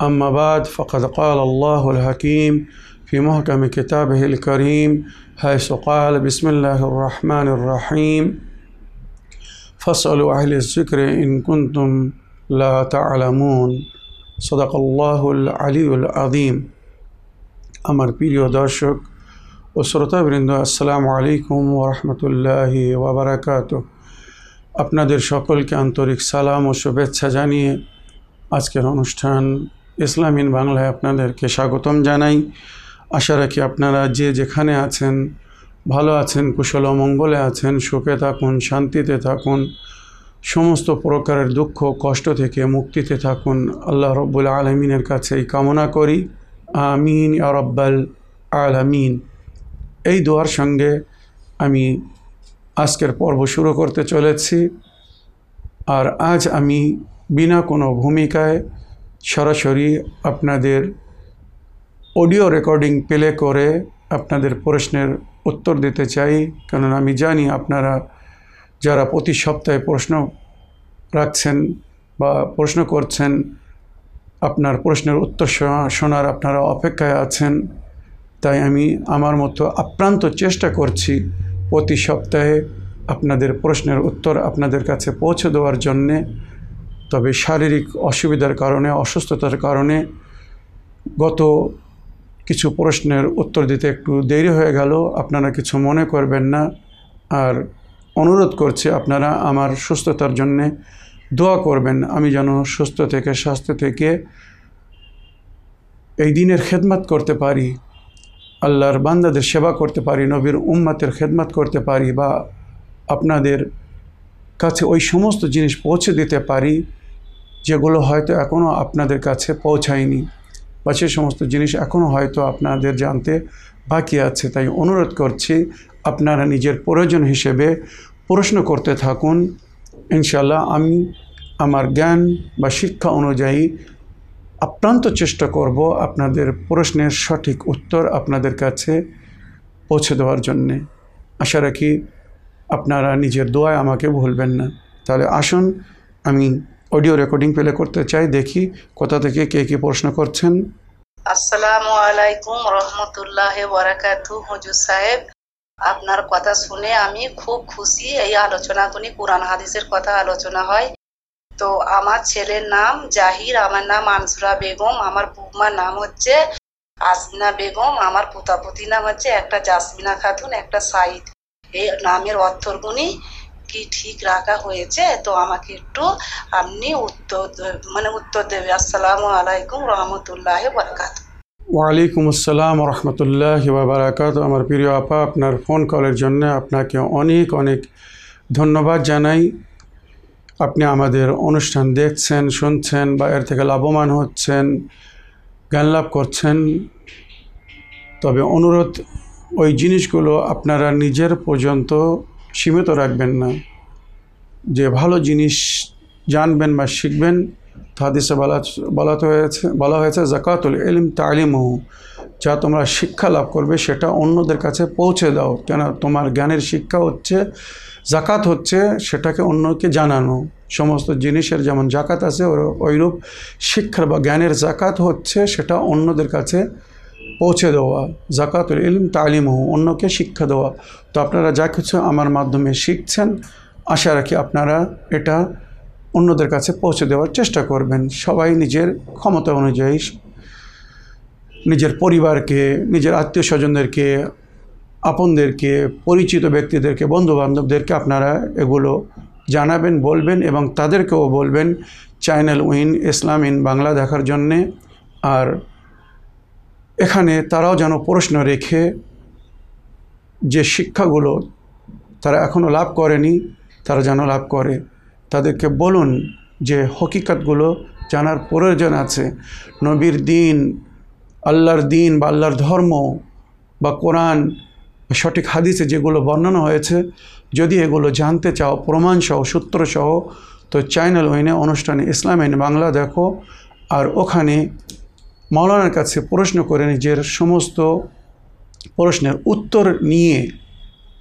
أما بعد فقد قال الله الحكيم في محكم كتابه الكريم حيث قال بسم الله الرحمن الرحيم فاسألوا أهل الذكر إن كنتم لا تعلمون صدق الله العلي العظيم আমার প্রিয় দর্শক ও শ্রোতাবৃন্দ আসসালামু আলাইকুম ওরহমতুল্লাহি ওবরাকাত আপনাদের সকলকে আন্তরিক সালাম ও শুভেচ্ছা জানিয়ে আজকের অনুষ্ঠান ইসলামিন বাংলায় আপনাদেরকে স্বাগতম জানাই। আশা রাখি আপনারা যে যেখানে আছেন, ভালো আছেন, কুশল মঙ্গলে আছেন, সুখে থাকুন, শান্তিতে থাকুন, সমস্ত প্রকারের দুঃখ, কষ্ট থেকে মুক্তিতে থাকুন। আল্লাহ রব্বুল আলমিনের কাছে এই কামনা করি। আমিন রব্বাল আলামিন। এই দোয়ার সঙ্গে আমি আজকের পর্ব শুরু করতে চলেছি। আর আজ আমি বিনা কোনো ভূমিকায় সরাসরি আপনাদের অডিও রেকর্ডিং প্লে করে আপনাদের প্রশ্নের উত্তর দিতে চাই কেননা আমি জানি আপনারা যারা প্রতি সপ্তাহে প্রশ্ন রাখছেন বা প্রশ্ন করছেন, আপনার প্রশ্নের উত্তর শোনার আপনারা অপেক্ষায় আছেন, তাই আমি আমার মতো আপ্রান্ত চেষ্টা করছি প্রতি সপ্তাহে আপনাদের প্রশ্নের উত্তর আপনাদের কাছে পৌঁছে দেওয়ার জন্যে। তবে শারীরিক অসুবিধার কারণে, অসুস্থতার কারণে গত কিছু প্রশ্নের উত্তর দিতে একটু দেরি হয়ে গেল। আপনারা কিছু মনে করবেন না। আর অনুরোধ করছি আপনারা আমার সুস্থতার জন্যে দোয়া করবেন। আমি যেন সুস্থ থেকে, স্বাস্থ্য থেকে এই দিনের খেদমত করতে পারি, আল্লাহর বান্দাদের সেবা করতে পারি, নবীর উম্মাতের খেদমত করতে পারি বা আপনাদের কাছে ওই সমস্ত জিনিস পৌঁছে দিতে পারি, যেগুলো হয়তো এখনও আপনাদের কাছে পৌঁছায়নি বা সে সমস্ত জিনিস এখনও হয়তো আপনাদের জানতে বাকি আছে। তাই অনুরোধ করছি, আপনারা নিজের প্রয়োজন হিসেবে প্রশ্ন করতে থাকুন। ইনশাল্লাহ আমি আমার জ্ঞান বা শিক্ষা অনুযায়ী আপ্রান্ত চেষ্টা করব আপনাদের প্রশ্নের সঠিক উত্তর আপনাদের কাছে পৌঁছে দেওয়ার জন্যে। আশা রাখি আপনারা নিজের দোয়ায় আমাকে ভুলবেন না। তাহলে আসুন, আমি অডিও রেকর্ডিং প্লে করতে চাই, দেখি কোথা থেকে কে কী প্রশ্ন করছেন। আসসালামু আলাইকুম রহমতুল্লাহ বরাকাতু হুজুর সাহেব, আপনার কথা শুনে আমি খুব খুশি এই আলোচনাগুলি, কোরআন হাদিসের কথা আলোচনা হয়। তো আমার ছেলের নাম জাহির, আমার নাম আনসুরা বেগম, আমার বুকমার নাম হচ্ছে আসমিনা বেগম, আমার পুতাপুতি নাম হচ্ছে একটা জাসমিনা খাতুন, একটা সাইদ এই নামের অর্থগুনি কি ঠিক রাখা হয়েছে? তো আমাকে একটু আপনি উত্তর মানে উত্তর দেবে। আসসালামু আলাইকুম রহমতুল্লাহ বরকাত ওয়ালাইকুম আসসালাম রহমতুল্লাহ বারাকাত আমার প্রিয় আপা, আপনার ফোন কলের জন্য আপনাকে অনেক অনেক ধন্যবাদ জানাই। আপনি আমাদের অনুষ্ঠান দেখছেন, শুনছেন বা এর থেকে লাভবান হচ্ছেন, জ্ঞান লাভ করছেন। তবে অনুরোধ ওই জিনিসগুলো আপনারা নিজের পর্যন্ত সীমিত রাখবেন না। যে ভালো জিনিস জানবেন বা শিখবেন হাদিসে বলা বলা হয়েছে বলা হয়েছে, জাকাতুল এলিম তালিমহু যা তোমরা শিক্ষা লাভ করবে, সেটা অন্যদের কাছে পৌঁছে দাও। কেন? তোমার জ্ঞানের শিক্ষা হচ্ছে, জাকাত হচ্ছে সেটাকে অন্যকে জানানো। সমস্ত জিনিসের যেমন জাকাত আছে ওইরূপ শিক্ষার বা জ্ঞানের জাকাত হচ্ছে, সেটা অন্যদের কাছে পৌঁছে দেওয়া, জাকাতুল ইলম, তালিমহু, অন্যকে শিক্ষা দেওয়া। তো আপনারা যা কিছু আমার মাধ্যমে শিখছেন, আশা রাখি আপনারা এটা অন্যদের কাছে পৌঁছে দেওয়ার চেষ্টা করবেন। সবাই নিজের ক্ষমতা অনুযায়ী, নিজের পরিবারকে, নিজের আত্মীয় স্বজনদেরকে আপনদেরকে, পরিচিত ব্যক্তিদেরকে, বন্ধুবান্ধবদেরকে আপনারা এগুলো জানাবেন, বলবেন এবং তাদেরকেও বলবেন channel win Islam in Bangla দেখার জন্যে আর এখানে তারাও যেন প্রশ্ন রেখে যে শিক্ষাগুলো তারা এখনও লাভ করেনি, তারা যেন লাভ করে। তাদেরকে বলুন যে হকিকতগুলো জানার প্রয়োজন আছে। নবীর দিন, আল্লাহর দিন বা আল্লাহর ধর্ম বা কোরআন, সঠিক হাদিসে যেগুলো বর্ণনা হয়েছে, যদি এগুলো জানতে চাও, প্রমাণসহ, সূত্রসহ, তো চ্যানেল ওইনে অনুষ্ঠানে ইসলাম বাংলা দেখো, আর ওখানে মাওলানার কাছে প্রশ্ন করে নিজের সমস্ত প্রশ্নের উত্তর নিয়ে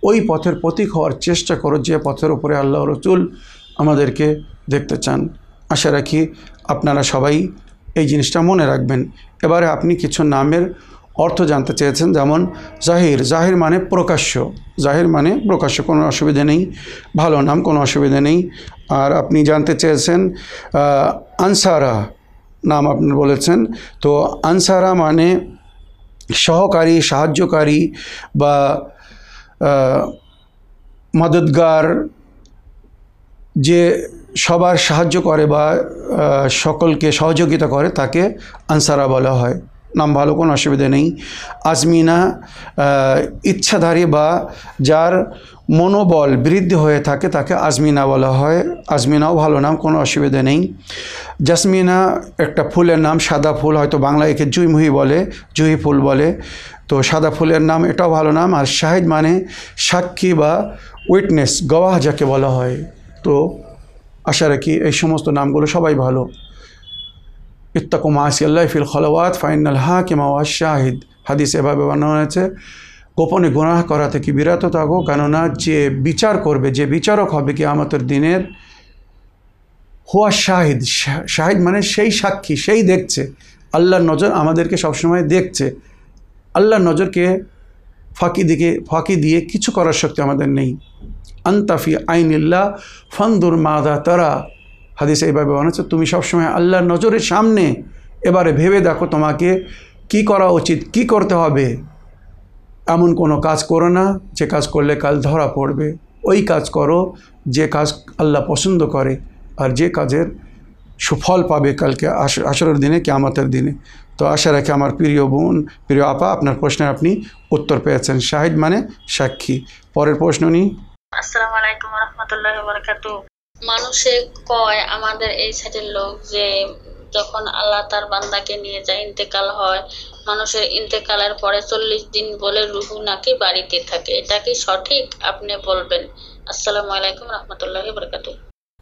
ওই পথের প্রতীক হওয়ার চেষ্টা করো, যে পথের উপরে আল্লাহ রসুল আমাদেরকে দেখতে চান। আশা রাখি আপনারা সবাই এই জিনিসটা মনে রাখবেন। এবারে আপনি কিছু নামের অর্থ জানতে চেয়েছেন, যেমন জাহির। জাহির মানে প্রকাশ্য। জাহির মানে প্রকাশ্য, কোনো অসুবিধা নেই। ভালো নাম, কোনো অসুবিধা নেই। আর আপনি জানতে চেয়েছেন আনসারা। নাম আপনি বলেছেন। তো আনসারা মানে সহকারী, সাহায্যকারী বা মদতগার যে সবার সাহায্য করে বা সকলকে সহযোগিতা করে তাকে আনসারা বলা হয়। নাম ভালো, কোনো অসুবিধা নেই। আজমিনা ইচ্ছাধারী বা যার মনোবল বৃদ্ধি হয়ে থাকে তাকে আজমিনা বলা হয়। আজমিনাও ভালো নাম, কোনো অসুবিধা নেই। জাসমিনা একটা ফুলের নাম, সাদা ফুল, হয়তো বাংলা একে জুইমুহি বলে, জুহি ফুল বলে। তো সাদা ফুলের নাম, এটাও ভালো নাম। আর শাহিদ মানে সাক্ষী বা উইটনেস, গওয়াহ যাকে বলা হয়। তো আশা রাখি এই সমস্ত নামগুলো সবাই ভালো। ইত্তাকু মাসি আল্লাহ ফিল খলাওয়াত, ফাইনাল হা কিমা শাহিদ। হাদিস এভাবে বানানো হয়েছে। গোপনে গুনাহ করা থেকে বিরত থাকো, কেননা যে বিচার করবে, যে বিচারক হবে কি আমাদের দিনের, হুয়া শাহিদ শাহিদ মানে সেই সাক্ষী, সেই দেখছে। আল্লাহর নজর আমাদেরকে সবসময় দেখছে। আল্লাহর নজরকে ফাঁকি দিকে, ফাঁকি দিয়ে কিছু করার শক্তি আমাদের নেই। আন্তাফি আইনিল্লাহ ফান্দুর মাদা তারা। হাদিস এইভাবে বানাচ্ছে তুমি সবসময় আল্লাহর নজরের সামনে, এবারে ভেবে দেখো তোমাকে কি করা উচিত, কি করতে হবে? এমন কোনো কাজ করো না, যে কাজ করলে কাল ধরা পড়বে। ওই কাজ করো, যে কাজ আল্লাহ পছন্দ করে আর যে কাজের সুফল পাবে কালকে আস- আসরের দিনে, কেয়ামতের দিনে। তো আশা রাখি আমার প্রিয় বোন, প্রিয় আপা, আপনার প্রশ্নের আপনি উত্তর পেয়েছেন। শাহিদ মানে সাক্ষী। পরের প্রশ্ন নিই আসসালামু মানুষে কয় আমাদের এই সাইডের লোক যে যখন আল্লাহ তার বান্দাকে নিয়ে যায়, ইন্তেকাল হয়, মানুষের ইন্তেকালের পরে চল্লিশ দিন বলে রুহু নাকি বাড়িতে থাকে, এটা কি সঠিক? আপনি বলবেন। আসসালামু আলাইকুম রহমতুল্লাহ বারাকাতু।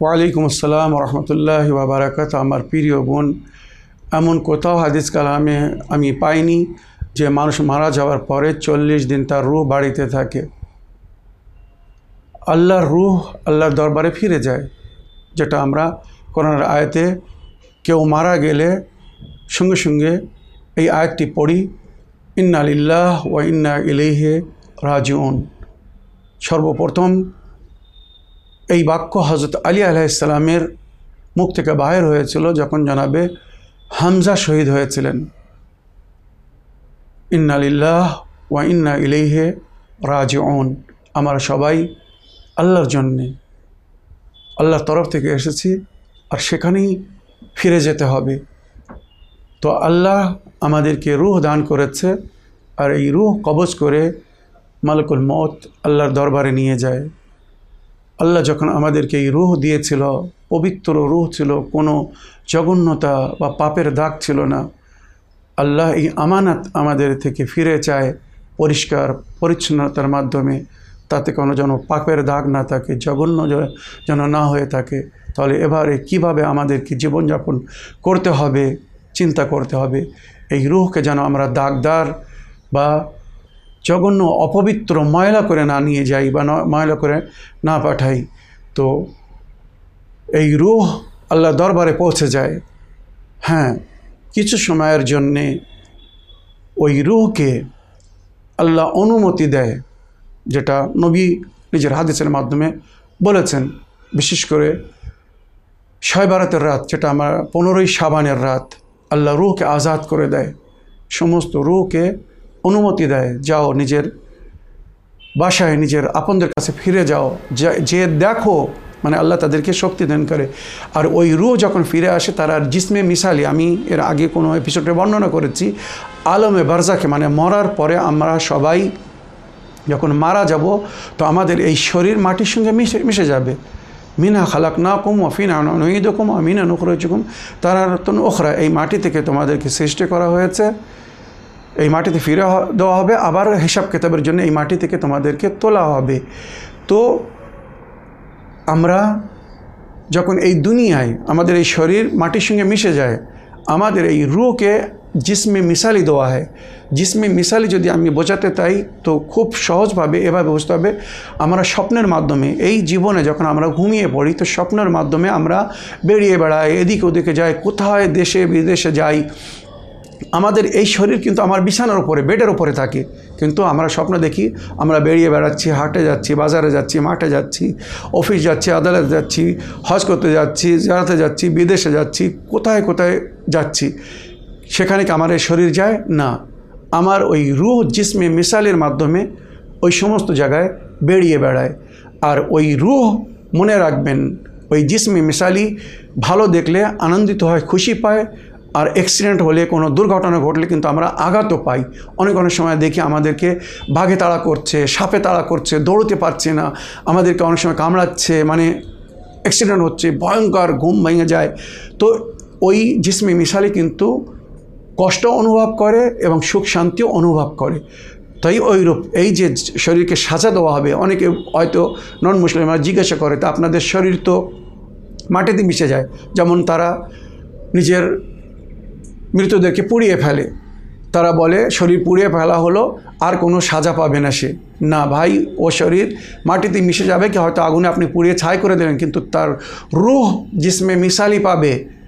ওয়ালাইকুম আসসালাম রহমতুল্লাহ বারাকাত। আমার প্রিয় বোন, এমন কোথাও হাদিস কালামে আমি পাইনি যে মানুষ মারা যাওয়ার পরে চল্লিশ দিন তার রুহ বাড়িতে থাকে। আল্লাহর রুহ আল্লাহর দরবারে ফিরে যায়, যেটা আমরা কোরআনের আয়াতে কেউ মারা গেলে সঙ্গে সঙ্গে এই আয়াতটি পড়ি ইন্না লিল্লাহ ওয়া ইন্না ইলাইহি রাজিউন। সর্বপ্রথম এই বাক্য হজরত আলী আলাইসালামের মুখ থেকে বাহির হয়েছিল যখন জানাবে হামজা শহীদ হয়েছিলেন। ইন্নালিল্লাহ ওয়া ইন্না ইলেহে রাজিউন। আমরা সবাই আল্লাহর জন্যে, আল্লাহর তরফ থেকে এসেছি আর সেখানেই ফিরে যেতে হবে। তো আল্লাহ আমাদেরকে রুহ দান করেছে আর এই রুহ কবজ করে মালকুল মত আল্লাহর দরবারে নিয়ে যায়। আল্লাহ যখন আমাদেরকে এই রুহ দিয়েছিল, পবিত্র রুহ ছিল, কোনো জঘন্যতা বা পাপের দাগ ছিল না, আল্লাহ এই আমানাত আমাদের থেকে ফিরে চায় পরিষ্কার, পরিচ্ছন্নতার মাধ্যমে। তাতে কোনো যেন পাপের দাগ না থাকে, জঘন্য যেন না হয়ে থাকে, তাহলে এবারে কীভাবে আমাদেরকে জীবনযাপন করতে হবে, চিন্তা করতে হবে? এই রুহকে যেন আমরা দাগদার বা জঘন্য অপবিত্র ময়লা করে না নিয়ে যাই বা ময়লা করে না পাঠাই, তো এই রুহ আল্লাহ দরবারে পৌঁছে যায়। হ্যাঁ কিছু সময়ের জন্যে ওই রুহকে আল্লাহ অনুমতি দেয়। যেটা নবী নিজের হাদিসের মাধ্যমে বলেছেন, বিশেষ করে ছয় বারাতের রাত, যেটা আমার পনেরোই সাবানের রাত, আল্লাহ রুহকে আজাদ করে দেয়, সমস্ত রুহকে অনুমতি দেয়, যাও নিজের বাসায় নিজের আপনদের কাছে ফিরে যাও, যা- দেখো মানে আল্লাহ তাদেরকে শক্তি দান করে। আর ওই রুহ যখন ফিরে আসে, তারা জিসমে মিসালি, আমি এর আগে কোনো এপিসোডে বর্ণনা করেছি, আলমে বারজাকে মানে মরার পরে আমরা সবাই যখন মারা যাব, তো আমাদের এই শরীর মাটির সঙ্গে মিশে মিশে যাবে। মিনা খালাক না কুম অফিনা নঈদ কুম মিনা নুখরুম তারা নতুন ওখরা এই মাটি থেকে তোমাদেরকে সৃষ্টি করা হয়েছে। এই মাটিতে ফিরে দেওয়া হবে, আবার হিসাব কেতাবের জন্য এই মাটি থেকে তোমাদেরকে তোলা হবে। তো আমরা যখন এই দুনিয়ায় আমাদের এই শরীর মাটির সঙ্গে মিশে যায়, আমাদের এই রুকে জিসমে মিসালি দেওয়া হয় জিসমে মিসালি যদি আমি বোঝাতে চাই তো খুব সহজভাবে এভাবে বুঝতে হবে আমরা স্বপ্নের মাধ্যমে এই জীবনে যখন আমরা ঘুমিয়ে পড়ি তো স্বপ্নের মাধ্যমে আমরা বেরিয়ে বেড়াই এদিকে ওদিকে যাই কোথায় দেশে বিদেশে যাই আমাদের এই শরীর কিন্তু আমার বিছানার উপরে বেডের উপরে থাকে কিন্তু আমরা স্বপ্ন দেখি আমরা বেরিয়ে বেড়াচ্ছি হাটে যাচ্ছি, বাজারে যাচ্ছি, মাঠে যাচ্ছি, অফিস যাচ্ছি, আদালতে যাচ্ছি, হজ করতে যাচ্ছি জারাতে যাচ্ছি, বিদেশে যাচ্ছি, কোথায় কোথায় যাচ্ছি। সেখানে কি আমার শরীর যায়? না। আমার ওই রুহ জিসমে মিসালের মাধ্যমে ওই সমস্ত জায়গায় বেরিয়ে বেড়ায়। আর ওই রুহ মনে রাখবেন, ওই জিসমে মিসালি ভালো দেখলে আনন্দিত হয়, খুশি পায়। আর অ্যাক্সিডেন্ট হলে, কোনো দুর্ঘটনা ঘটলে কিন্তু আমরা আঘাতও পাই। অনেক অনেক সময় দেখি আমাদেরকে বাঘে তাড়া করছে, সাপে তাড়া করছে, দৌড়তে পারছে না, আমাদেরকে অনেক সময় কামড়াচ্ছে মানে অ্যাক্সিডেন্ট হচ্ছে, ভয়ঙ্কর, ঘুম ভেঙে যায়। তো ওই জিসমে মিশালি কিন্তু কষ্ট অনুভব করে এবং সুখ শান্তিও অনুভব করে। তাই ওইরূপ এই যে শরীরকে সাজা দেওয়া হবে, অনেকে হয়তো নন মুসলিমরা জিজ্ঞাসা করে, তা আপনাদের শরীর তো মাটিতে মিশে যায়। যেমন তারা নিজের মৃতদেরকে পুড়িয়ে ফেলে। তারা বলে, শরীর পুড়িয়ে ফেলা হলো, আর কোনো সাজা পাবে না সে। না ভাই, ও শরীর মাটিতে মিশে যাবে কি? হয়তো আগুনে আপনি পুড়িয়ে ছাই করে দেবেন, কিন্তু তার রুহ জিসমে মিশালি পাবে।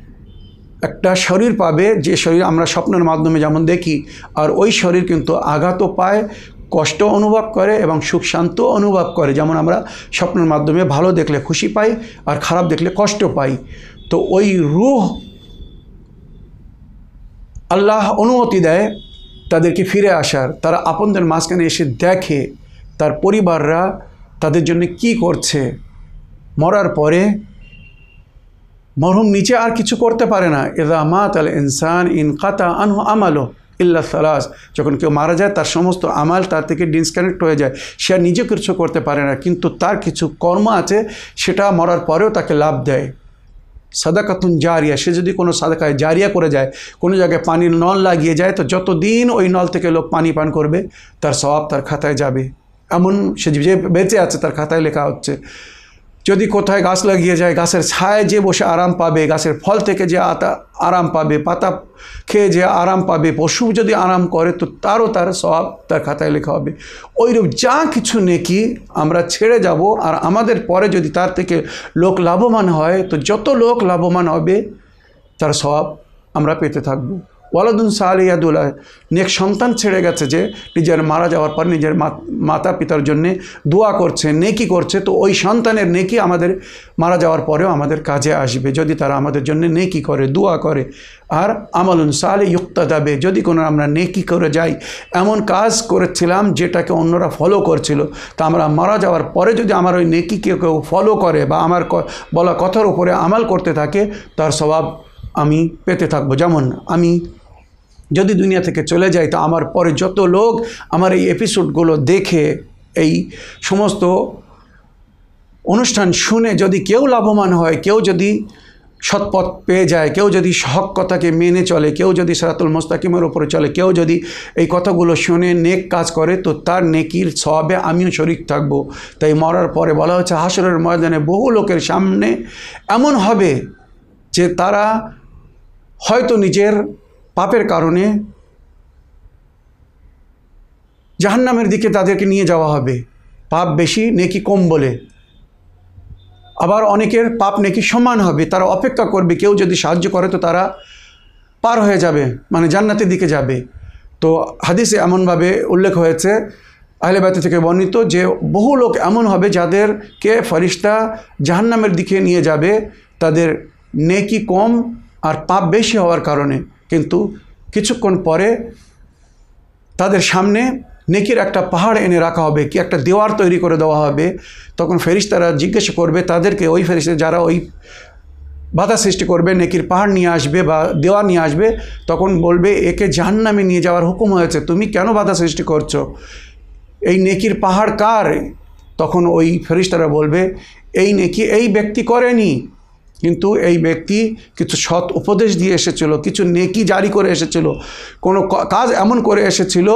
একটা শরীর পাবে, যে শরীর আমরা স্বপ্নের মাধ্যমে যেমন দেখি, আর ওই শরীর কিন্তু আঘাতও পায় কষ্ট অনুভব করে এবং সুখ শান্ত অনুভব করে। যেমন আমরা স্বপ্নের মাধ্যমে ভালো দেখলে খুশি পাই, আর খারাপ দেখলে কষ্ট পাই। তো ওই রুহ আল্লাহ অনুমতি দেয় তাদেরকে ফিরে আসার। তারা আপনদের মাঝখানে এসে দেখে তার পরিবাররা তাদের জন্য কি করছে। মরার পরে মরহুম নিচে আর কিছু করতে পারে না। এদা মাত আল ইনসান ইন কাতা আনহু আমালো ইল্লা সালাস। যখন কেউ মারা যায়, তার সমস্ত আমাল তার থেকে ডিসকানেক্ট হয়ে যায়। সে আর নিজে কিছু করতে পারে না, কিন্তু তার কিছু কর্ম আছে, সেটা মরার পরেও তাকে লাভ দেয়। সাদাকাতুন জারিয়া, সে যদি কোনো সাদাকায় জারিয়া করে যায়, কোনো জায়গায় পানির নল লাগিয়ে যায়, তো যতদিন ওই নল থেকে লোক পানি পান করবে, তার স্বভাব তার খাতায় যাবে। এমন সে যে বেঁচে আছে, তার খাতায় লেখা হচ্ছে। যদি কোথায় গাছ লাগিয়ে যায়, গাছের ছায় যে বসে আরাম পাবে, গাছের ফল থেকে যে আতা আরাম পাবে, পাতা খেয়ে যে আরাম পাবে, পশু যদি আরাম করে, তো তারও তার সব তার খাতায় লেখা হবে। ওইরূপ যা কিছু নেকি আমরা ছেড়ে যাব, আর আমাদের পরে যদি তার থেকে লোক লাভবান হয়, তো যত লোক লাভবান হবে, তার সব আমরা পেতে থাকব। ওয়ালাদুন সালিয়াদুল্লাহ নেক সন্তান ছেড়ে গেছে যে, নিজের মারা যাওয়ার পর নিজের মাতা পিতার জন্যে দোয়া করছে, নেকি করছে, তো ওই সন্তানের নেকি আমাদের মারা যাওয়ার পরেও আমাদের কাজে আসবে। যদি তারা আমাদের জন্য নেকি করে, দোয়া করে, আর আমালুন সালে ইউক্তা যাবে যদি কোনো আমরা নেকি করে যাই, এমন কাজ করেছিলাম যেটাকে অন্যরা ফলো করছিল, তা আমরা মারা যাওয়ার পরে যদি আমার ওই নেকিকে কেউ ফলো করে বা আমার বলা কথার উপরে আমাল করতে থাকে, তার স্বভাব আমি পেতে থাকব। যেমন আমি যদি দুনিয়া থেকে চলে যাই তো আমার পরে যত লোক আমার এই এপিসোডগুলো দেখে, এই সমস্ত অনুষ্ঠান শুনে যদি কেউ লাভবান হয়, কেউ যদি সৎপথ পেয়ে যায়, কেউ যদি হক কথাকে মেনে চলে, কেউ যদি সারাতুল মোস্তাকিমের ওপরে চলে, কেউ যদি এই কথাগুলো শুনে নেক কাজ করে, তো তার নেকির সবে আমিও শরিক থাকব। তাই মরার পরে বলা হচ্ছে হাসরের ময়দানে বহু লোকের সামনে এমন হবে যে তারা হয়তো নিজের পাপের কারণে জাহান্নামের দিকে তাদেরকে নিয়ে যাওয়া হবে। পাপ বেশি, নেকি কম বলে। আবার অনেকের পাপ নেকি সমান হবে। তারা অপেক্ষা করবে, কেউ যদি সাহায্য করে তো তারা পার হয়ে যাবে মানে জান্নাতের দিকে যাবে। তো হাদিসে এমনভাবে উল্লেখ হয়েছে আহলেবাতি থেকে বর্ণিত যে বহু লোক এমন হবে যাদেরকে ফরিস্তা জাহান্নামের দিকে নিয়ে যাবে, তাদের নেকি কম আর পাপ বেশি হওয়ার কারণে। কিন্তু কিছুক্ষণ পরে তাদের সামনে নেকির একটা পাহাড় এনে রাখা হবে, কি একটা দেওয়ার তৈরি করে দেওয়া হবে। তখন ফেরিস্তারা জিজ্ঞাসা করবে, তাদেরকে ওই ফেরিস্তা যারা ওই বাধা সৃষ্টি করবে, নেকির পাহাড় নিয়ে আসবে বা দেওয়া নিয়ে আসবে, তখন বলবে, একে জাহান্নামে নিয়ে যাওয়ার হুকুম হয়েছে, তুমি কেন বাধা সৃষ্টি করছ? এই নেকির পাহাড় কার? তখন ওই ফেরিস্তারা বলবে, এই নেকি, এই ব্যক্তি করেনি। কিন্তু এই ব্যক্তি কিছু সৎ উপদেশ দিয়ে এসেছিল, কিছু নেকি জারি করে এসেছিল, কোনো কাজ এমন করে এসেছিল,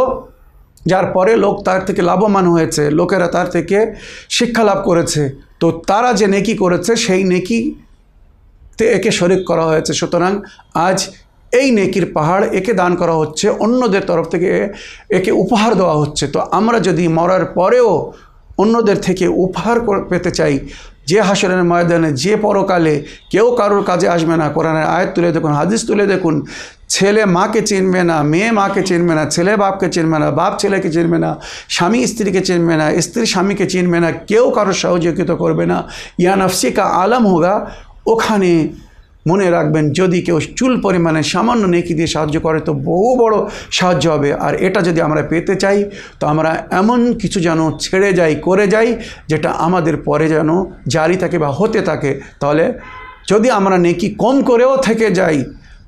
যার পরে লোক তার থেকে লাভবান হয়েছে, লোকেরা তার থেকে শিক্ষা লাভ করেছে। তো তারা যে নেকি করেছে, সেই নেকি তে একে শরিক করা হয়েছে। সুতরাং আজ এই নেকির পাহাড় একে দান করা হচ্ছে, অন্যদের তরফ থেকে একে উপহার দেওয়া হচ্ছে। তো আমরা যদি মরার পরেও অন্যদের থেকে উপহার পেতে চাই যে হাসরের ময়দানে, যে পরকালে কেউ কারোর কাজে আসবে না। কোরআনের আয়াত তুলে দেখুন, হাদিস তুলে দেখুন, ছেলে মাকে চিনবে না, মেয়ে মাকে চিনবে না, ছেলে বাপকে চিনবে না, বাপ ছেলেকে চিনবে না, স্বামী স্ত্রীকে চিনবে না, স্ত্রী স্বামীকে চিনবে না, কেউ কারোর সহযোগিতা করবে না। ইয়ানফসিকা আলম হোগা ওখানে মনে রাখবেন, যদি কেউ চুল পরিমাণে সামান্য নেকি দিয়ে সাহায্য করে, তো বহু বড় সাহায্য হবে। আর এটা যদি আমরা পেতে চাই, তো আমরা এমন কিছু যেন ছেড়ে যাই, করে যাই, যেটা আমাদের পরে যেন জারি থাকে বা হতে থাকে। তাহলে যদি আমরা নেকি কম করেও থেকে যাই,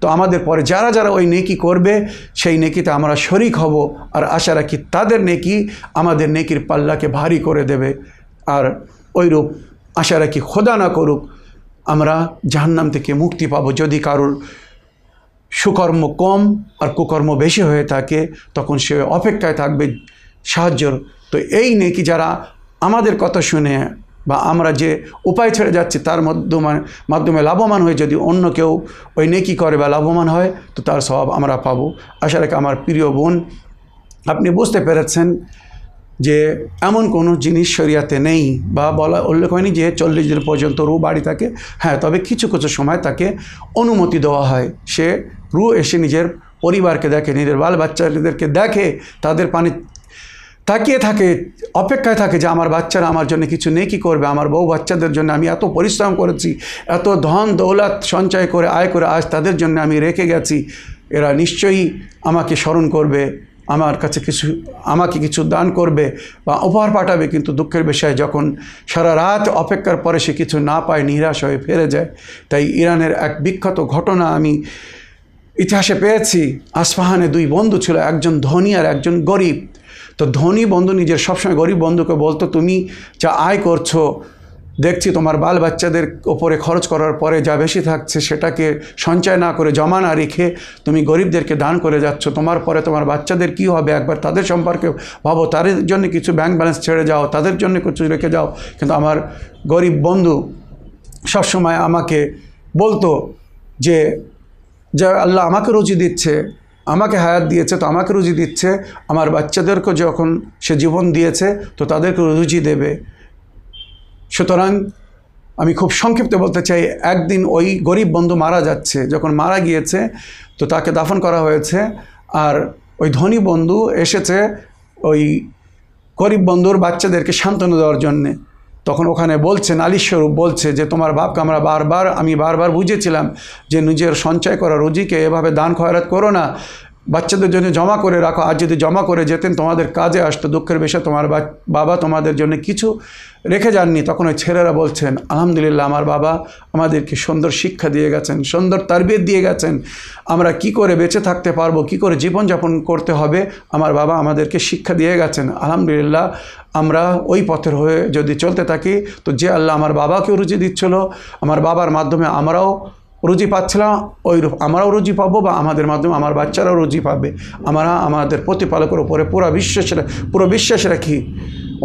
তো আমাদের পরে যারা যারা ওই নেকি করবে, সেই নেকিতে আমরা শরিক হব। আর আশা রাখি তাদের নেকি আমাদের নেকির পাল্লাকে ভারী করে দেবে। আর ওইরূপ আশা রাখি খোদা না করুক আমরা জাহান্নাম থেকে মুক্তি পাব। যদি কারোর সুকর্ম কম আর কুকর্ম বেশি হয়ে থাকে, তখন সে অপেক্ষায় থাকবে সাহায্যর। তো এই নেকি যারা আমাদের কথা শুনে বা আমরা যে উপায় ছেড়ে যাচ্ছি, তার মাধ্যমে মাধ্যমে লাভবান হয়ে যদি অন্য কেউ ওই নেকি করে বা লাভবান হয়, তো তার স্বভাব আমরা পাবো। আশা রাখি আমার প্রিয় বোন, আপনি বুঝতে পেরেছেন যে এমন কোনো জিনিস শরিয়াতে নেই বা বলা উল্লেখ হয়নি যে চল্লিশ দিন পর্যন্ত রু বাড়ি থাকে। হ্যাঁ তবে কিছু কিছু সময় তাকে অনুমতি দেওয়া হয়। সে রু এসে নিজের পরিবারকে দেখে, নিজের বাল বাচ্চাদেরকে দেখে, তাদের পানি তাকিয়ে থাকে, অপেক্ষায় থাকে যে আমার বাচ্চারা আমার জন্য কিছু নেকি করবে? আমার বউ বাচ্চাদের জন্য আমি এত পরিশ্রম করেছি, এত ধন, দৌলত, সঞ্চয় করে, আয় করে আজ তাদের জন্য আমি রেখে গেছি। এরা নিশ্চয়ই আমাকে স্মরণ করবে। আমার কাছে কিছু, আমাকে কিছু দান করবে বা উপহার পাঠাবে, কিন্তু দুঃখের বিষয়, যখন সারা রাত অপেক্ষার পরে সে কিছু না পায়, নিরাশ হয়ে ফিরে যায়। তাই ইরানের এক বিখ্যাত ঘটনা আমি ইতিহাসে পেয়েছি। আসফাহানে দুই বন্ধু ছিল, একজন ধনী আর একজন গরিব। তো ধনী বন্ধু নিজের সবসময় গরিব বন্ধুকে বলতো, তুমি যা আয় করছ দেখছি তোমার বাল বাচ্চাদের ওপরে খরচ করার পরে যা বেশি থাকছে সেটাকে সঞ্চয় না করে জমা না রেখে তুমি গরিবদেরকে দান করে যাচ্ছ। তোমার পরে তোমার বাচ্চাদের কি হবে? একবার তাদের সম্পর্কে ভাবো। তাদের জন্য কিছু ব্যাংক ব্যালেন্স ছেড়ে যাও, তাদের জন্য কিছু রেখে যাও। কিন্তু আমার গরিব বন্ধু সবসময় আমাকে বলতো যে যে আল্লাহ আমাকে রুজি দিচ্ছে, আমাকে হায়াত দিয়েছে, তো আমাকে রুজি দিচ্ছে। আমার বাচ্চাদেরকে যখন সে জীবন দিয়েছে, তো তাদেরকে রুজি দেবে। সুতরাং আমি খুব সংক্ষিপ্ত বলতে চাই, একদিন ওই গরিব বন্ধু মারা যাচ্ছে, যখন মারা গিয়েছে, তো তাকে দাফন করা হয়েছে, আর ওই ধনী বন্ধু এসেছে ওই গরিব বন্ধুর বাচ্চাদেরকে সান্ত্বনা দেওয়ার জন্যে। তখন ওখানে বলছে নালিশ স্বরূপ বলছে যে, তোমার বাপকে আমরা বারবার, আমি বারবার বুঝেছিলাম যে, নিজের সঞ্চয় করা রুজিকে এভাবে দান খয়রাত করো না বাচ্চাদের জন্য জমা করে রাখো। আর যদি জমা করে যেতেন, তোমাদের কাজে আসতো, দুঃখের বিষয়, তোমার বাবা তোমাদের জন্য কিছু রেখে যাননি, তখন ওই ছেলেরা বলছেন, আলহামদুলিল্লাহ, আমার বাবা আমাদেরকে সুন্দর শিক্ষা দিয়ে গেছেন, সুন্দর তারবিয়ত দিয়ে গেছেন। আমরা কি করে বেঁচে থাকতে পারব? কি করে জীবনযাপন করতে হবে? আমার বাবা আমাদেরকে শিক্ষা দিয়ে গেছেন। আলহামদুলিল্লাহ, আমরা ওই পথের হয়ে যদি চলতে থাকি, তো যে আল্লাহ আমার বাবাকেও রুজি দিচ্ছিল, আমার বাবার মাধ্যমে আমরাও রুজি পাচ্ছিলাম ওইরূপ আমরাও রুজি পাবো বা আমাদের মাধ্যমে আমার বাচ্চারাও রুজি পাবে। আমরা আমাদের প্রতিপালকের উপরে পুরো বিশ্বাস পুরো বিশ্বাস রাখি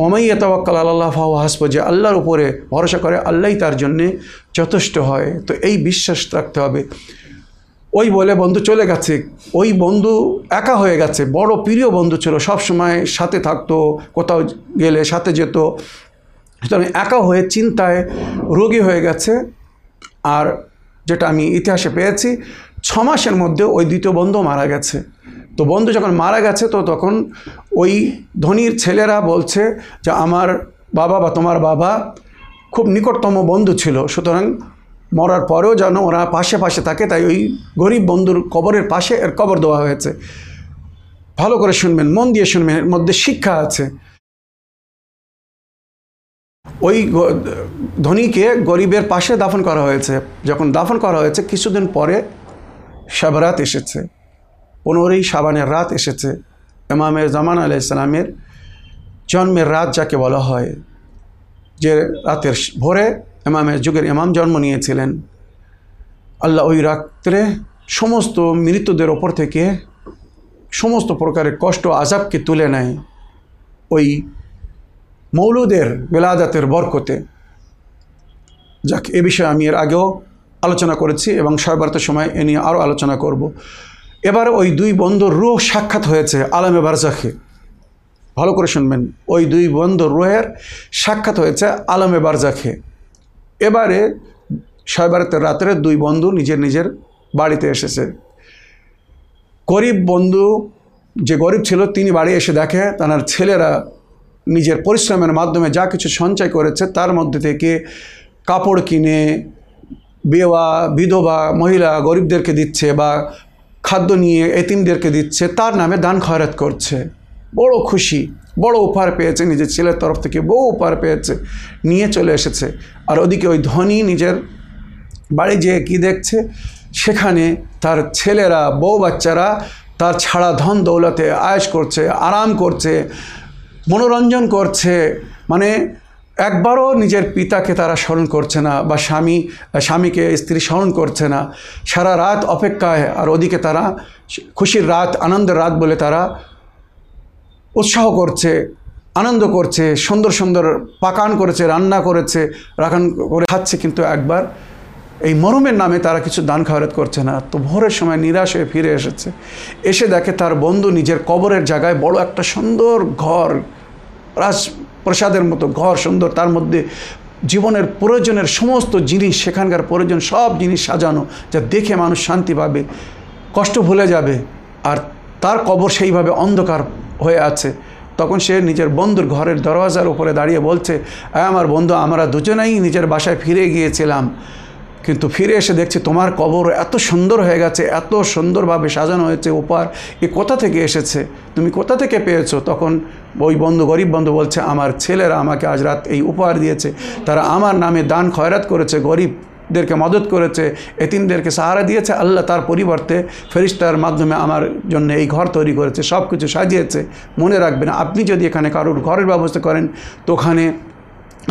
ওমাইয়া তওয়াক্কাল আল্লাহ ফাহ হাসব যে আল্লাহর উপরে ভরসা করে, আল্লাহই তার জন্যে যথেষ্ট হয়। তো এই বিশ্বাস রাখতে হবে। ওই বলে বন্ধু চলে গেছে, ওই বন্ধু একা হয়ে গেছে, বড় প্রিয় বন্ধু ছিল সব সময় সাথে থাকতো, কোথাও গেলে সাথে যেত। সুতরাং একা হয়ে চিন্তায় রোগী হয়ে গেছে, আর যেটা আমি ইতিহাসে পেয়েছি ছ মাসের মধ্যে ওই দ্বিতীয় বন্ধু মারা গেছে। তো বন্ধু যখন মারা গেছে, তো তখন ওই ধনীর ছেলেরা বলছে যে, আমার বাবা বা তোমার বাবা খুব নিকটতম বন্ধু ছিল, সুতরাং মরার পরেও যেন ওরা পাশে পাশে থাকে। তাই ওই গরিব বন্ধুর কবরের পাশে এর কবর দেওয়া হয়েছে। ভালো করে শুনবেন, মন দিয়ে শুনবেন, এর মধ্যে শিক্ষা আছে। ওই ধনীকে গরিবের পাশে দাফন করা হয়েছে। যখন দাফন করা হয়েছে, কিছুদিন পরে সাবরাত এসেছে। পনেরোই সাবানের রাত এসেছে। ইমামের জামান আলাহ ইসলামের জন্মের রাত যাকে বলা হয়, যে রাতের ভোরে ইমামের যুগের ইমাম জন্ম নিয়েছিলেন। আল্লাহ ওই রাত্রে সমস্ত মৃতদের ওপর থেকে সমস্ত প্রকারের কষ্ট আজাবকে তুলে নেয়। ওই মৌলুদের বেলাদাতের বরকতে। যাক, এ বিষয়ে আমি এর আগেও আলোচনা করেছি এবং সয়বার্তার সময় এ নিয়ে আরও আলোচনা করব। এবার ওই দুই বন্ধুর রুহ সাক্ষাৎ হয়েছে আলামে বারজাখে। ভালো করে শুনবেন। ওই দুই বন্ধুর রুহের সাক্ষাৎ হয়েছে আলমে বারজাখে। এবারে শয়বারাতের রাত্রে দুই বন্ধু নিজের নিজের বাড়িতে এসেছে। গরিব বন্ধু যে গরিব ছিল, তিনি বাড়ি এসে দেখে তার ছেলেরা নিজের পরিশ্রমের মাধ্যমে যা কিছু সঞ্চয় করেছে, তার মধ্যে থেকে কাপড় কিনে বেওয়া বিধবা, মহিলা, গরিবদেরকে দিচ্ছে বা খাদ্য নিয়ে এতিমদেরকে দিচ্ছে, তার নামে দান খয়রাত করছে। বড় খুশি, বড় উপহার পেয়েছে, নিজের ছেলের তরফ থেকে বউ উপহার পেয়েছে, নিয়ে চলে এসেছে। আর ওদিকে ওই ধনী নিজের বাড়ি যেয়ে কী দেখছে? সেখানে তার ছেলেরা, বউ বাচ্চারা তার ছাড়া ধন দৌলতে আয়েস করছে, আরাম করছে মনোরঞ্জন করছে মানে একবারও নিজের পিতাকে তারা স্মরণ করছে না বা স্বামী, স্বামীকে, স্ত্রী স্মরণ করছে না। সারা রাত অপেক্ষায় আর ওদিকে তারা খুশির রাত, আনন্দের রাত বলে তারা উৎসাহ করছে, আনন্দ করছে, সুন্দর সুন্দর পাকান করেছে, রান্না করেছে, রাখান করে খাচ্ছে, কিন্তু একবার এই মরমের নামে তারা কিছু দান খাওয়ারাত করছে না। তো ভোরের সময় নিরাশ হয়ে ফিরে এসেছে। এসে দেখে তার বন্ধু নিজের কবরের জায়গায় বড় একটা সুন্দর ঘর রাজপ্রসাদের মতো ঘর সুন্দর, তার মধ্যে জীবনের প্রয়োজনের সমস্ত জিনিস, সেখানকার প্রয়োজন, সব জিনিস সাজানো, যা দেখে মানুষ শান্তি পাবে, কষ্ট ভুলে যাবে, আর তার কবর সেইভাবে অন্ধকার হয়ে আছে। তখন সে নিজের বন্ধুর ঘরের দরওয়াজার উপরে দাঁড়িয়ে বলছে "আয় আমার বন্ধু, আমরা দুজনেই নিজের বাসায় ফিরে গিয়েছিলাম। কিন্তু ফিরে এসে দেখছি তোমার কবর এত সুন্দর হয়ে গেছে, এত সুন্দরভাবে সাজানো হয়েছে উপহার এ কোথা থেকে এসেছে? তুমি কোথা থেকে পেয়েছ? তখন ওই বন্ধু, গরিব বন্ধু বলছে, আমার ছেলেরা আমাকে আজ রাত এই উপহার দিয়েছে। তারা আমার নামে দান খয়রাত করেছে, গরিবদেরকে মদত করেছে, এতিমদেরকে সাহারা দিয়েছে। আল্লাহ তার পরিবর্তে ফেরিস্তার মাধ্যমে আমার জন্য এই ঘর তৈরি করেছে সব কিছু সাজিয়েছে। মনে রাখবেন, আপনি যদি এখানে কারোর ঘরের ব্যবস্থা করেন, তো ওখানে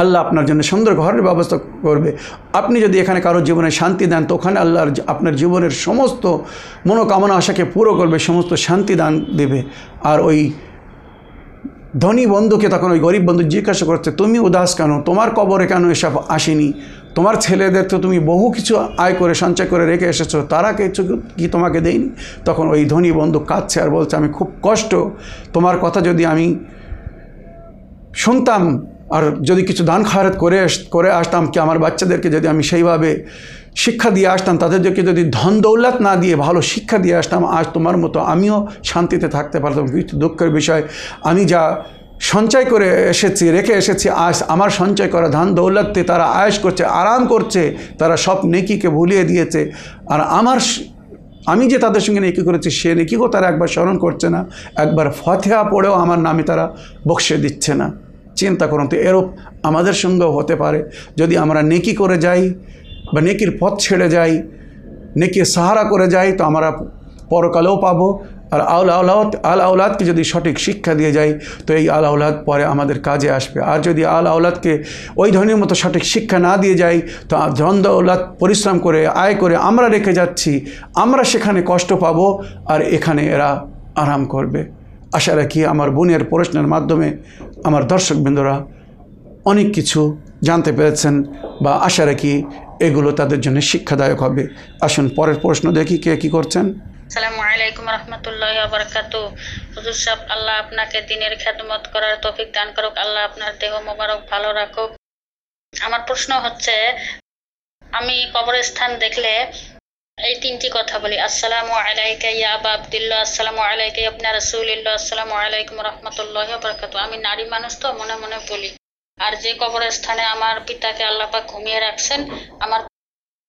আল্লাহ আপনার জন্য সুন্দর ঘরের ব্যবস্থা করবে। আপনি যদি এখানে কারও জীবনে শান্তি দেন, তো ওখানে আল্লাহর আপনার জীবনের সমস্ত মনোকামনা আশাকে পুরো করবে, সমস্ত শান্তি দান দেবে। আর ওই ধনী বন্ধুকে তখন ওই গরিব বন্ধু জিজ্ঞাসা করছে, তুমি উদাস কেন? তোমার কবরে কেন এসব আসেনি? তোমার ছেলেদের তো তুমি বহু কিছু আয় করে, সঞ্চয় করে রেখে এসেছ, তারা কিছু কি তোমাকে দেয়নি? তখন ওই ধনী বন্ধু কাঁদছে আর বলছে, আমি খুব কষ্ট। তোমার কথা যদি আমি শুনতাম আর যদি কিছু দান খায়রাত করে করে আসতাম কি আমার বাচ্চাদেরকে যদি আমি সেইভাবে শিক্ষা দিয়ে আসতাম তাদেরকে যদি ধন দৌলত না দিয়ে ভালো শিক্ষা দিয়ে আসতাম, আজ তোমার মতো আমিও শান্তিতে থাকতে পারতাম। কিন্তু দুঃখের বিষয়, আমি যা সঞ্চয় করে এসেছি, রেখে এসেছি, আজ আমার সঞ্চয় করা ধান দৌলততে তারা আয়েস করছে, আরাম করছে, তারা সব নেকিকে ভুলিয়ে দিয়েছে। আর আমার আমি যে তাদের সঙ্গে নেকি করেছি, সে নেকিকেও তারা একবার স্মরণ করছে না, একবার ফতেহা পড়েও আমার নামে তারা বক্সে দিচ্ছে না। চিন্তা করুন তো, এরূপ আমাদের সঙ্গেও হতে পারে। যদি আমরা নেকি করে যাই বা নেকির পথ ছেড়ে যাই, নেকির সাহারা করে যাই, তো আমরা পরকালেও পাবো। আর আল আউলাদ, আল আউলাদকে যদি সঠিক শিক্ষা দিয়ে যাই, তো এই আল আউলাদ পরে আমাদের কাজে আসবে। আর যদি আল আউলাদকে ওই ধরনের মতো সঠিক শিক্ষা না দিয়ে যাই, তো ধন দৌলাদ পরিশ্রম করে, আয় করে আমরা রেখে যাচ্ছি, আমরা সেখানে কষ্ট পাবো, আর এখানে এরা আরাম করবে। আশা রাখি আমার বোনের প্রশ্নের মাধ্যমে আমার দর্শকবৃন্দরা অনেক কিছু জানতে পেরেছেন বা আশা রাখি এগুলো তাদের জন্য শিক্ষাদায়ক হবে। আসুন, পরের প্রশ্ন দেখি কে কী করছেন। আল্লাহ আপনাকে দিনের করার দান আল্লাহ আপনার দেহ মোবারক ভালো রাখুক। আমার প্রশ্ন হচ্ছে, আমি কবরস্থান দেখলে এই তিনটি কথা বলি। আসসালামু আলাইকা ইয়া আবা আসসালামু আলাইকা ইয়া ইবনা রাসূলিল্লাহ, আসসালামু আলাইকুম রহমতুল্লাহ বারাকাতু আমি নারী মানুষ তো, মনে মনে বলি। আর যে কবরস্থানে আমার পিতাকে আল্লাহ পাক ঘুমিয়ে রাখছেন, আমার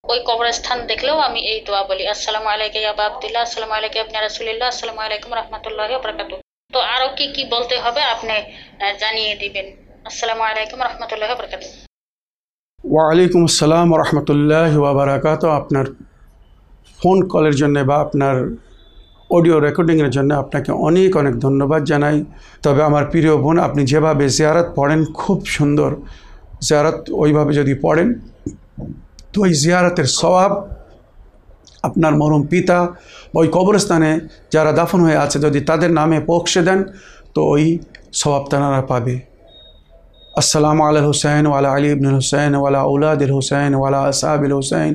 ওই কবরস্থান দেখলেও আমি এই দোয়া বলি। আসসালামু আলাইকুম আবা আব্দুল্লাহ, আসসালামু আলাইকুম আপনি রাসুলিল্লাহ, আসসালামু আলাইকুম রহমতুল্লাহ বরকাত তো আরও কি কি বলতে হবে আপনি জানিয়ে দিবেন। আসসালামু আলাইকুম রহমতুল্লাহ বরকাত ওয়ালাইকুম আসসালাম রহমতুল্লাহ ওবরাকাত আপনার ফোন কলের জন্য বা আপনার অডিও রেকর্ডিংয়ের জন্য আপনাকে অনেক অনেক ধন্যবাদ জানাই। তবে আমার প্রিয় বোন, আপনি যেভাবে জিয়ারত পড়েন, খুব সুন্দর। জিয়ারত ওইভাবে যদি পড়েন, তো ওই জিয়ারতের স্বভাব, আপনার মরম পিতা, ওই কবরস্থানে যারা দাফন হয়ে আছে, যদি তাদের নামে পৌঁছে দেন, তো ওই স্বভাব তারা পাবে। আসসালামু আল হুসাইন ওয়ালা আলী ইবনুল হুসাইন ওয়ালা উলাদুল হুসাইন ওয়ালা আসাবিল হুসাইন।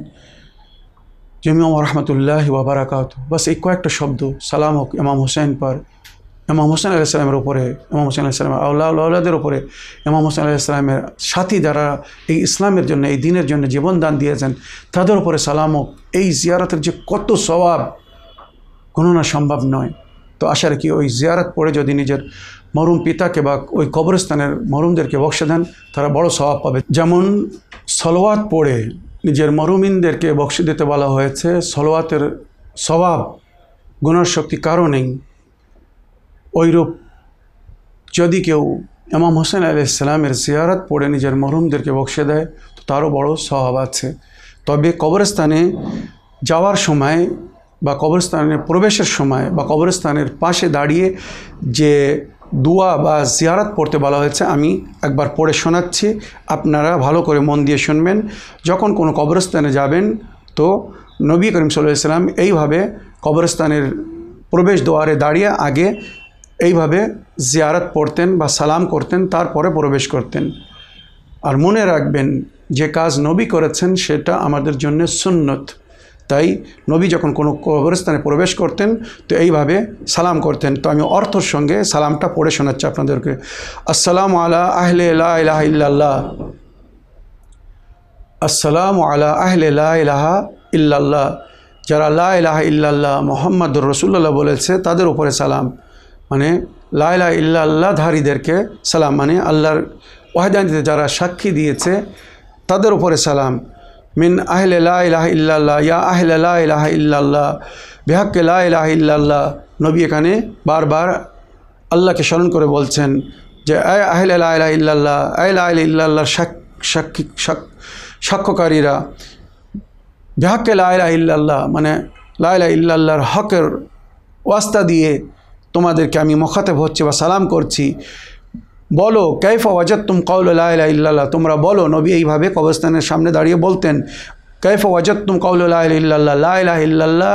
জমিয়ম রহমতুল্লাহ ওবরাকাত বাস এই কয়েকটা শব্দ, সালাম হোক ইমাম হোসেন পর, ইমাম হোসেন আলাইসালামের উপরে, ইমাম হোসেন আলাইসালামের আল্লাহ আল্লাহদের উপরে, ইমাম হোসেন আলাইসালামের সাথী যারা এই ইসলামের জন্য, এই দিনের জন্য জীবন দান দিয়েছেন, তাদের উপরে সালাম হোক। এই জিয়ারতের যে কত স্বভাব গণনা সম্ভব নয়। তো আশা রাখি ওই জিয়ারত পড়ে যদি নিজের মরুম পিতাকে বা ওই কবরস্থানের মরুমদেরকে বক্সে দেন, তারা বড় স্বভাব পাবে। যেমন সলোয়াত পড়ে নিজের মরুমিনদেরকে বক্সে দিতে বলা হয়েছে। সলোয়াতের স্বভাব, গুণার শক্তি ওইরূপ যদি কেউ ইমাম হোসেন আলি ইসলামের জিয়ারত পড়ে নিজের মরুমদেরকে বক্সে দেয়, তো তারও বড় স্বভাব আছে। তবে কবরস্থানে যাওয়ার সময় বা কবরস্থানে প্রবেশের সময় বা কবরস্থানের পাশে দাঁড়িয়ে যে দোয়া বা জিয়ারাত পড়তে বলা হয়েছে, আমি একবার পড়ে শোনাচ্ছি। আপনারা ভালো করে মন দিয়ে শুনবেন। যখন কোনো কবরস্থানে যাবেন, তো নবী করিম সাল্লাহ সাল্লাম এইভাবে কবরস্থানের প্রবেশ দ্বারে দাঁড়িয়ে আগে এইভাবে জিয়ারাত পড়তেন বা সালাম করতেন, তারপরে প্রবেশ করতেন। আর মনে রাখবেন, যে কাজ নবী করেছেন, সেটা আমাদের জন্য সুন্নত। তাই নবী যখন কোনো কবরস্থানে প্রবেশ করতেন, তো এইভাবে সালাম করতেন। তো আমি অর্থর সঙ্গে সালামটা পড়ে শোনাচ্ছি আপনাদেরকে। আসসালামু আলা আহলে ইলাহা ইল্লাল্লাহ। আসসালামু আলা আহলে ইলাহা ইল্লাল্লাহ। যারা লা ইলাহা ইল্লাল্লাহ মোহাম্মদুর রসুল্লাহ বলেছে, তাদের উপরে সালাম। মানে লা ইলাহা ইল্লাল্লাহ ধারীদেরকে সালাম। মানে আল্লাহর ওয়াহদানিতে যারা সাক্ষী দিয়েছে, তাদের উপরে সালাম। মিন আহলে লা ইলাহা ইল্লাল্লাহ, ইয়া আহলে লা ইলাহা ইল্লাল্লাহ, বেহাক্কে লা ইলাহা ইল্লাল্লাহ। নবী এখানে বারবার আল্লাহকে স্মরণ করে বলছেন যে আয় আহলে লা ইলাহা ইল্লাল্লাহ আয় লা ইলাহা ইল্লাল্লাহ সাক্ষী সাক্ষ্যকারীরা, বেহাক্কে লা ইলাহা ইল্লাল্লাহ মানে লা ইলাহা ইল্লাল্লাহর হকের ওয়াস্তা দিয়ে তোমাদেরকে আমি মোখাতেব হচ্ছে বা সালাম করছি। বলো, কাইফা ওয়াজাত তুম ইল্লাল্লাহ। তোমরা বলো, নবী এইভাবে কবরস্থানের সামনে দাঁড়িয়ে বলতেন, কাইফা ওয়াজাত তুম কৌল ইল্লাল্লাহ। লা ইলাহা ইল্লাল্লাহ,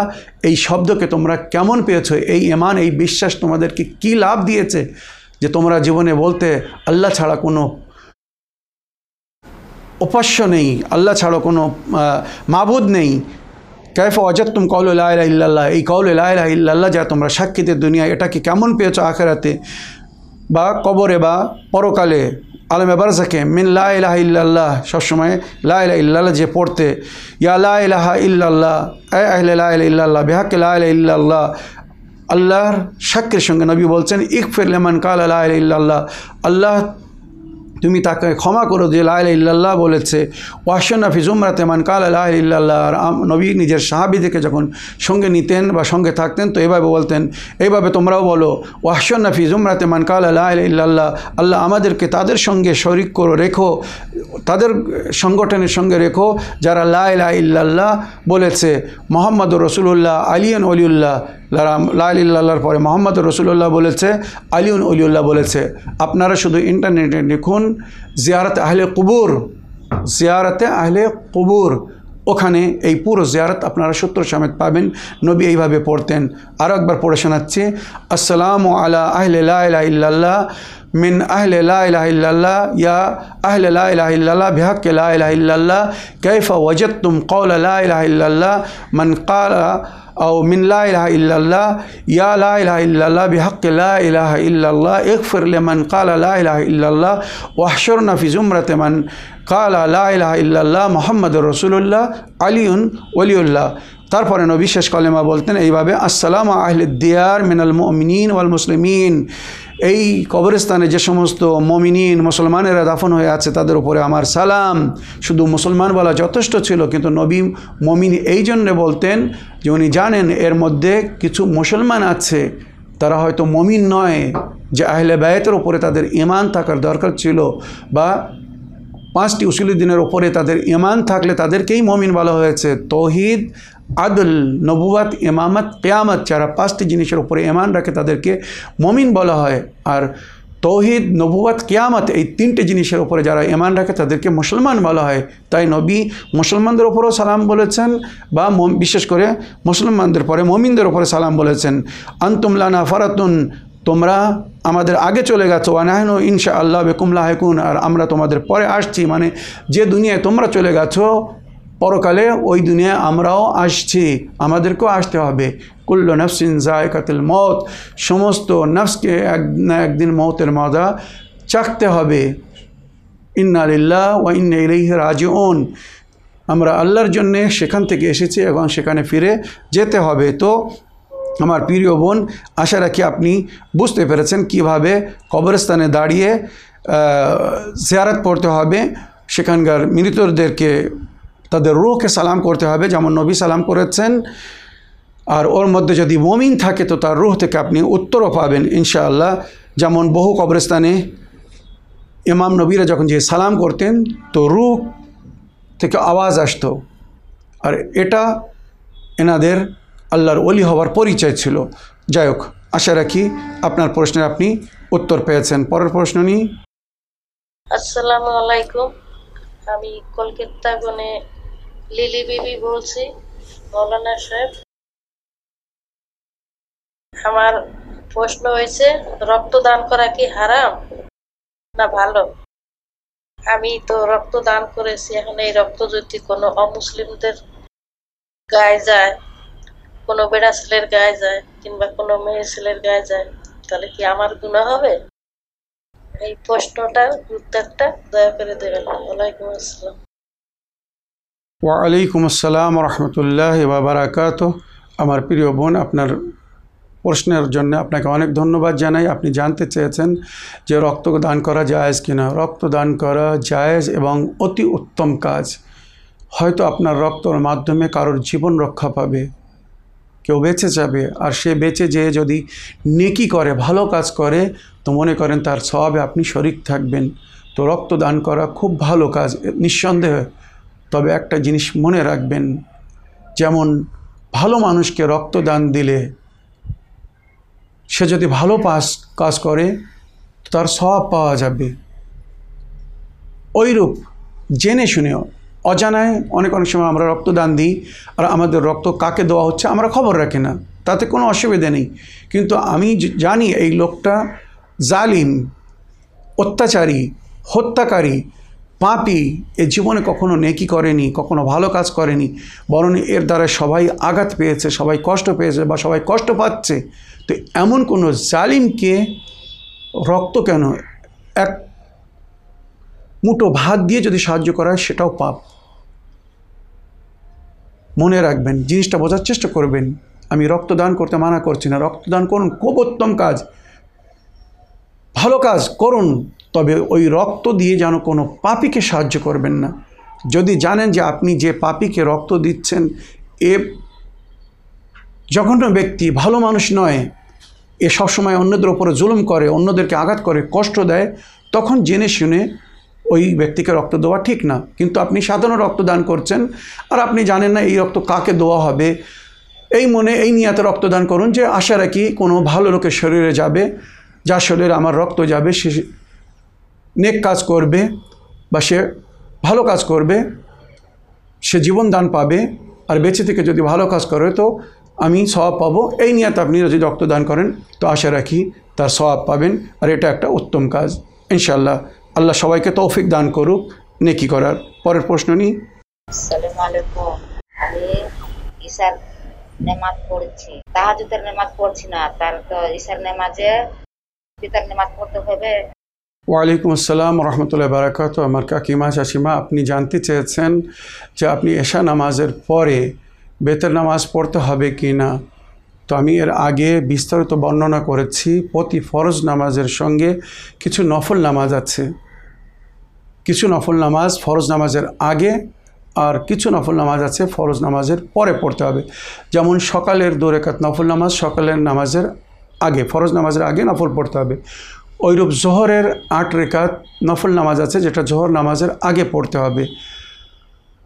এই শব্দকে তোমরা কেমন পেয়েছ? এই এমান এই বিশ্বাস তোমাদেরকে কি লাভ দিয়েছে যে তোমরা জীবনে বলতে, আল্লাহ ছাড়া কোনো উপাস্য নেই, আল্লাহ ছাড়া কোনো মাবুদ নেই। কাইফা অজাত তুম কৌল ইল্লাল্লাহ। এই কৌল ইল্লাল্লাহ যা তোমরা সাক্ষীতে দুনিয়া এটাকে কেমন পেয়েছ আখেরাতে? বা কবরে বা পরকালে। আলমে বারজাকে মিন লা ইলাহা ইল্লাল্লাহ সবসময় লা ইলাহা যে পড়তে, ইয়া লা ইলাহা ইল্লাল্লাহ এ আহলে লা ইলাহা ইল্লাল্লাহ বিহাক্কে লা ইলাহা আল্লাহর সাক্ষের সঙ্গে নবী বলছেন ইকফির লেমান কাল আল্লাহ ইল্লাল্লাহ আল্লাহ তুমি তাকে ক্ষমা করো যে লাইলা ইল্লাল্লাহ বলেছে। ওয়াসন হাফিজ উমরাতে মান কাল আল্লাহ ইল্লাল্লাহ। আর নবী নিজের সাহাবিদেরকে যখন সঙ্গে নিতেন বা সঙ্গে থাকতেন, তো এভাবে বলতেন, এইভাবে তোমরাও বলো ওয়াসন হাফিজ উমরাতে মান কাল আল্লাহ ইল্লাল্লাহ। আল্লাহ আমাদেরকে তাদের সঙ্গে শরিক করো রেখো। তাদের সংগঠনের সঙ্গে রেখো, যারা লাইলা ইল্লাল্লাহ বলেছে মোহাম্মদ রসুল্লাহ আলিয়ন অলিউল্লাহ লাইল্লাহর পরে মোহাম্মদ রসুল্লাহ বলেছে আলিউন অলিউল্লাহ বলেছে। আপনারা শুধু ইন্টারনেটে লিখুন, জিয়ারত আহলে কুবুর জিয়ারতে আহলে কুবুর ওখানে এই পুরো জিয়ারত আপনারা সত্তর সমেত পাবেন। নবী এইভাবে পড়তেন। আরও একবার পড়ে শোনাচ্ছি, আসসালামু আলা আহলে লাইলা ইল্লাল্লাহ মিন আহলে লা ইলাহা ইল্লাল্লাহ ইয়া আহলে লা ইলাহা ইল্লাল্লাহ বিহাক্কে লা ইলাহা ইল্লাল্লাহ কাইফা ওয়াজাদতুম কওলা লা ইলাহা ইল্লাল্লাহ মান ক্বালা أو من لا إله إلا الله يا لا إله إلا الله بحق لا إله إلا الله اغفر لمن قال لا إله إلا الله واحشرنا في زمرة من قال لا إله إلا الله محمد رسول الله علي ولي الله তারপরে নবী শেষ কলেমা বলতেন এইভাবে আসসালাম আহলে দিয়ার মিনাল মুমিনিন ওয়াল মুসলিমিন এই কবরস্থানে যে সমস্ত মমিনিন, মুসলমানেরা দাফন হয়ে আছে, তাদের উপরে আমার সালাম। শুধু মুসলমান বলা যথেষ্ট ছিল, কিন্তু নবী মমিন এই জন্যে বলতেন যে উনি জানেন এর মধ্যে কিছু মুসলমান আছে, তারা হয়তো মমিন নয়, যে আহলে ব্যয়েতের উপরে তাদের ইমান থাকার দরকার ছিল বা পাঁচটি উসুলি দিনের ওপরে তাদের ইমান থাকলে তাদেরকেই মমিন বলা হয়েছে। তৌহিদ আদল নবুয়াত ইমামত, কেয়ামত যারা পাঁচটি জিনিসের উপরে ইমান রাখে তাদেরকে মমিন বলা হয়। আর তৌহিদ নবুয়াত কেয়ামত এই তিনটে জিনিসের উপরে যারা ইমান রাখে তাদেরকে মুসলমান বলা হয়। তাই নবী মুসলমানদের ওপরেও সালাম বলেছেন বা বিশেষ করে মুসলমানদের পরে মমিনদের ওপরে সালাম বলেছেন। আন্তুমলানা ফারাতুন, তোমরা আমাদের আগে চলে গেছো। আনাহনু ইনশা আল্লাহ বেকুমলা হেকুন আর আমরা তোমাদের পরে আসছি। মানে যে দুনিয়ায় তোমরা চলে গেছো পরকালে ওই দুনিয়ায় আমরাও আসছি, আমাদেরকেও আসতে হবে। কুল্ল নফসিন জায়কাতিল মত সমস্ত নফসকে এক না একদিন মতের মজা চাকতে হবে। ইন্নালিল্লাহ ও ইন্না ইলাইহি রাজিউন। আমরা আল্লাহর জন্যে সেখান থেকে এসেছি এবং সেখানে ফিরে যেতে হবে। তো আমার প্রিয় বোন, আশা রাখি আপনি বুঝতে পেরেছেন কীভাবে কবরস্থানে দাঁড়িয়ে জিয়ারত পড়তে হবে। সেখানকার মৃতদেরকে তাদের রুহকে সালাম করতে হবে, যেমন নবী সালাম করেছেন। আর ওর মধ্যে যদি মমিন থাকে, তো তার রুহ থেকে আপনি উত্তরও পাবেন, ইনশাআল্লাহ। যেমন বহু কবরস্থানে ইমাম নবীরা যখন যে সালাম করতেন, তো রুহ থেকে আওয়াজ আসতো। আর এটা এনাদের আল্লাহর অলি হওয়ার পরিচয় ছিল। যাই হোক, আশা রাখি আপনার প্রশ্নের আপনি উত্তর পেয়েছেন। পরের প্রশ্ন নিয়ে আসসালামু আলাইকুম। আমি কলকাতা গনে লিলি বিবি বলছি, মৌলানা সাহেব। আমার প্রশ্ন হয়েছে, রক্তদান করা কি হারাম? না, ভালো। আমি তো রক্তদান করেছি, এখন এই রক্ত যদি কোনো অমুসলিমদের গায়ে যায়, কোনো বেড়া ছেলের গায়ে যায়, কিংবা কোনো মেয়ে ছেলের গায়ে যায়, তাহলে কি আমার গুণা হবে? এই প্রশ্নটার উত্তরটা দয়া করে দেবেন ওয়ালাইকুম আসসালাম। ওয়ালাইকুম আসসালাম রহমতুল্লাহ বাবারাকাত আমার প্রিয় বোন, আপনার প্রশ্নের জন্য আপনাকে অনেক ধন্যবাদ জানাই। আপনি জানতে চেয়েছেন যে রক্ত দান করা জায়েজ কিনা। রক্তদান করা জায়েজ এবং অতি উত্তম কাজ। হয়তো আপনার রক্তর মাধ্যমে কারোর জীবন রক্ষা পাবে, কেউ বেঁচে যাবে। আর সে বেঁচে যেয়ে যদি নেকি করে, ভালো কাজ করে, তো মনে করেন তার স্বভাবে আপনি শরিক থাকবেন। তো রক্তদান করা খুব ভালো কাজ, নিঃসন্দেহে। তবে একটা জিনিস মনে রাখবেন, যেমন ভালো মানুষকে রক্তদান দিলে সে যদি ভালো পাস, কাজ করে তার স্বভাব পাওয়া যাবে। ওইরূপ জেনে শুনেও অজানায় অনেক অনেক সময় আমরা রক্তদান দিই, আর আমাদের রক্ত কাকে দেওয়া হচ্ছে আমরা খবর রাখি না, তাতে কোনো অসুবিধা নেই। কিন্তু আমি জানি এই লোকটা জালিম, অত্যাচারী, হত্যাকারী পাপি এ জীবনে কখনো নেকি করেনি, কখনো ভালো কাজ করেনি, বরং এর দ্বারা সবাই আঘাত পেয়েছে, সবাই কষ্ট পেয়েছে বা সবাই কষ্ট পাচ্ছে। তো এমন কোনো জালিমকে রক্ত কেন, এক মুঠো ভাত দিয়ে যদি সাহায্য করা হয়, সেটাও পাপ। মনে রাখবেন, জিনিসটা বোঝার চেষ্টা করবেন। আমি রক্তদান করতে মানা করছি না। রক্তদান করুন, খুব উত্তম কাজ। ভালো কাজ করুন। তবে ওই রক্ত দিয়ে যেন কোনো পাপিকে সাহায্য করবেন না। যদি জানেন যে আপনি যে পাপিকে রক্ত দিচ্ছেন, এ জঘন্য ব্যক্তি, ভালো মানুষ নয়। এ সবসময় অন্যদের ওপরে জুলুম করে, অন্যদেরকে আঘাত করে, কষ্ট দেয়। তখন জেনে শুনে ওই ব্যক্তিকে রক্ত দেওয়া ঠিক না। কিন্তু আপনি সাধারণ রক্তদান করছেন, আর আপনি জানেন না এই রক্ত কাকে দেওয়া হবে। এই মনে, এই নিয়াতে রক্তদান করুন যে আশা রাখি কোনো ভালো লোকের শরীরে যাবে, যার শরীরে আমার রক্ত যাবে, সে নেক কাজ করবে বা সে ভালো কাজ করবে, সে জীবন দান পাবে আর বেঁচে থেকে যদি ভালো কাজ করে, তো আমি স্বভাব পাবো। এই নিয়াতে আপনি যদি রক্তদান করেন, তো আশা রাখি তার স্বভাব পাবেন আর এটা একটা উত্তম কাজ। ইনশাল্লাহ আল্লাহ সবাইকে তৌফিক দান করুক নেকি করার। পরের প্রশ্ন নিই। আমি ঈশার পড়ছি না, তার তো ঈশার নেমাজে পিতার নেমাজ পড়তে হবে। ওয়ালাইকুম আসসালাম রহমতুল্লাহ বারাকাত আমার কাকিমা চাষিমা আপনি জানতে চেয়েছেন যে আপনি এশা নামাজের পরে বেতের নামাজ পড়তে হবে কি না? তো আমি এর আগে বিস্তারিত বর্ণনা করেছি, প্রতি ফরজ নামাজের সঙ্গে কিছু নফল নামাজ আছে। কিছু নফল নামাজ ফরজ নামাজের আগে আর কিছু নফল নামাজ আছে ফরজ নামাজের পরে পড়তে হবে। যেমন সকালের দু রেখাত নফল নামাজ, সকালের নামাজের আগে, ফরজ নামাজের আগে নফল পড়তে হবে। ওইরূপ জোহরের আট রেখাত নফল নামাজ আছে, যেটা জোহর নামাজের আগে পড়তে হবে।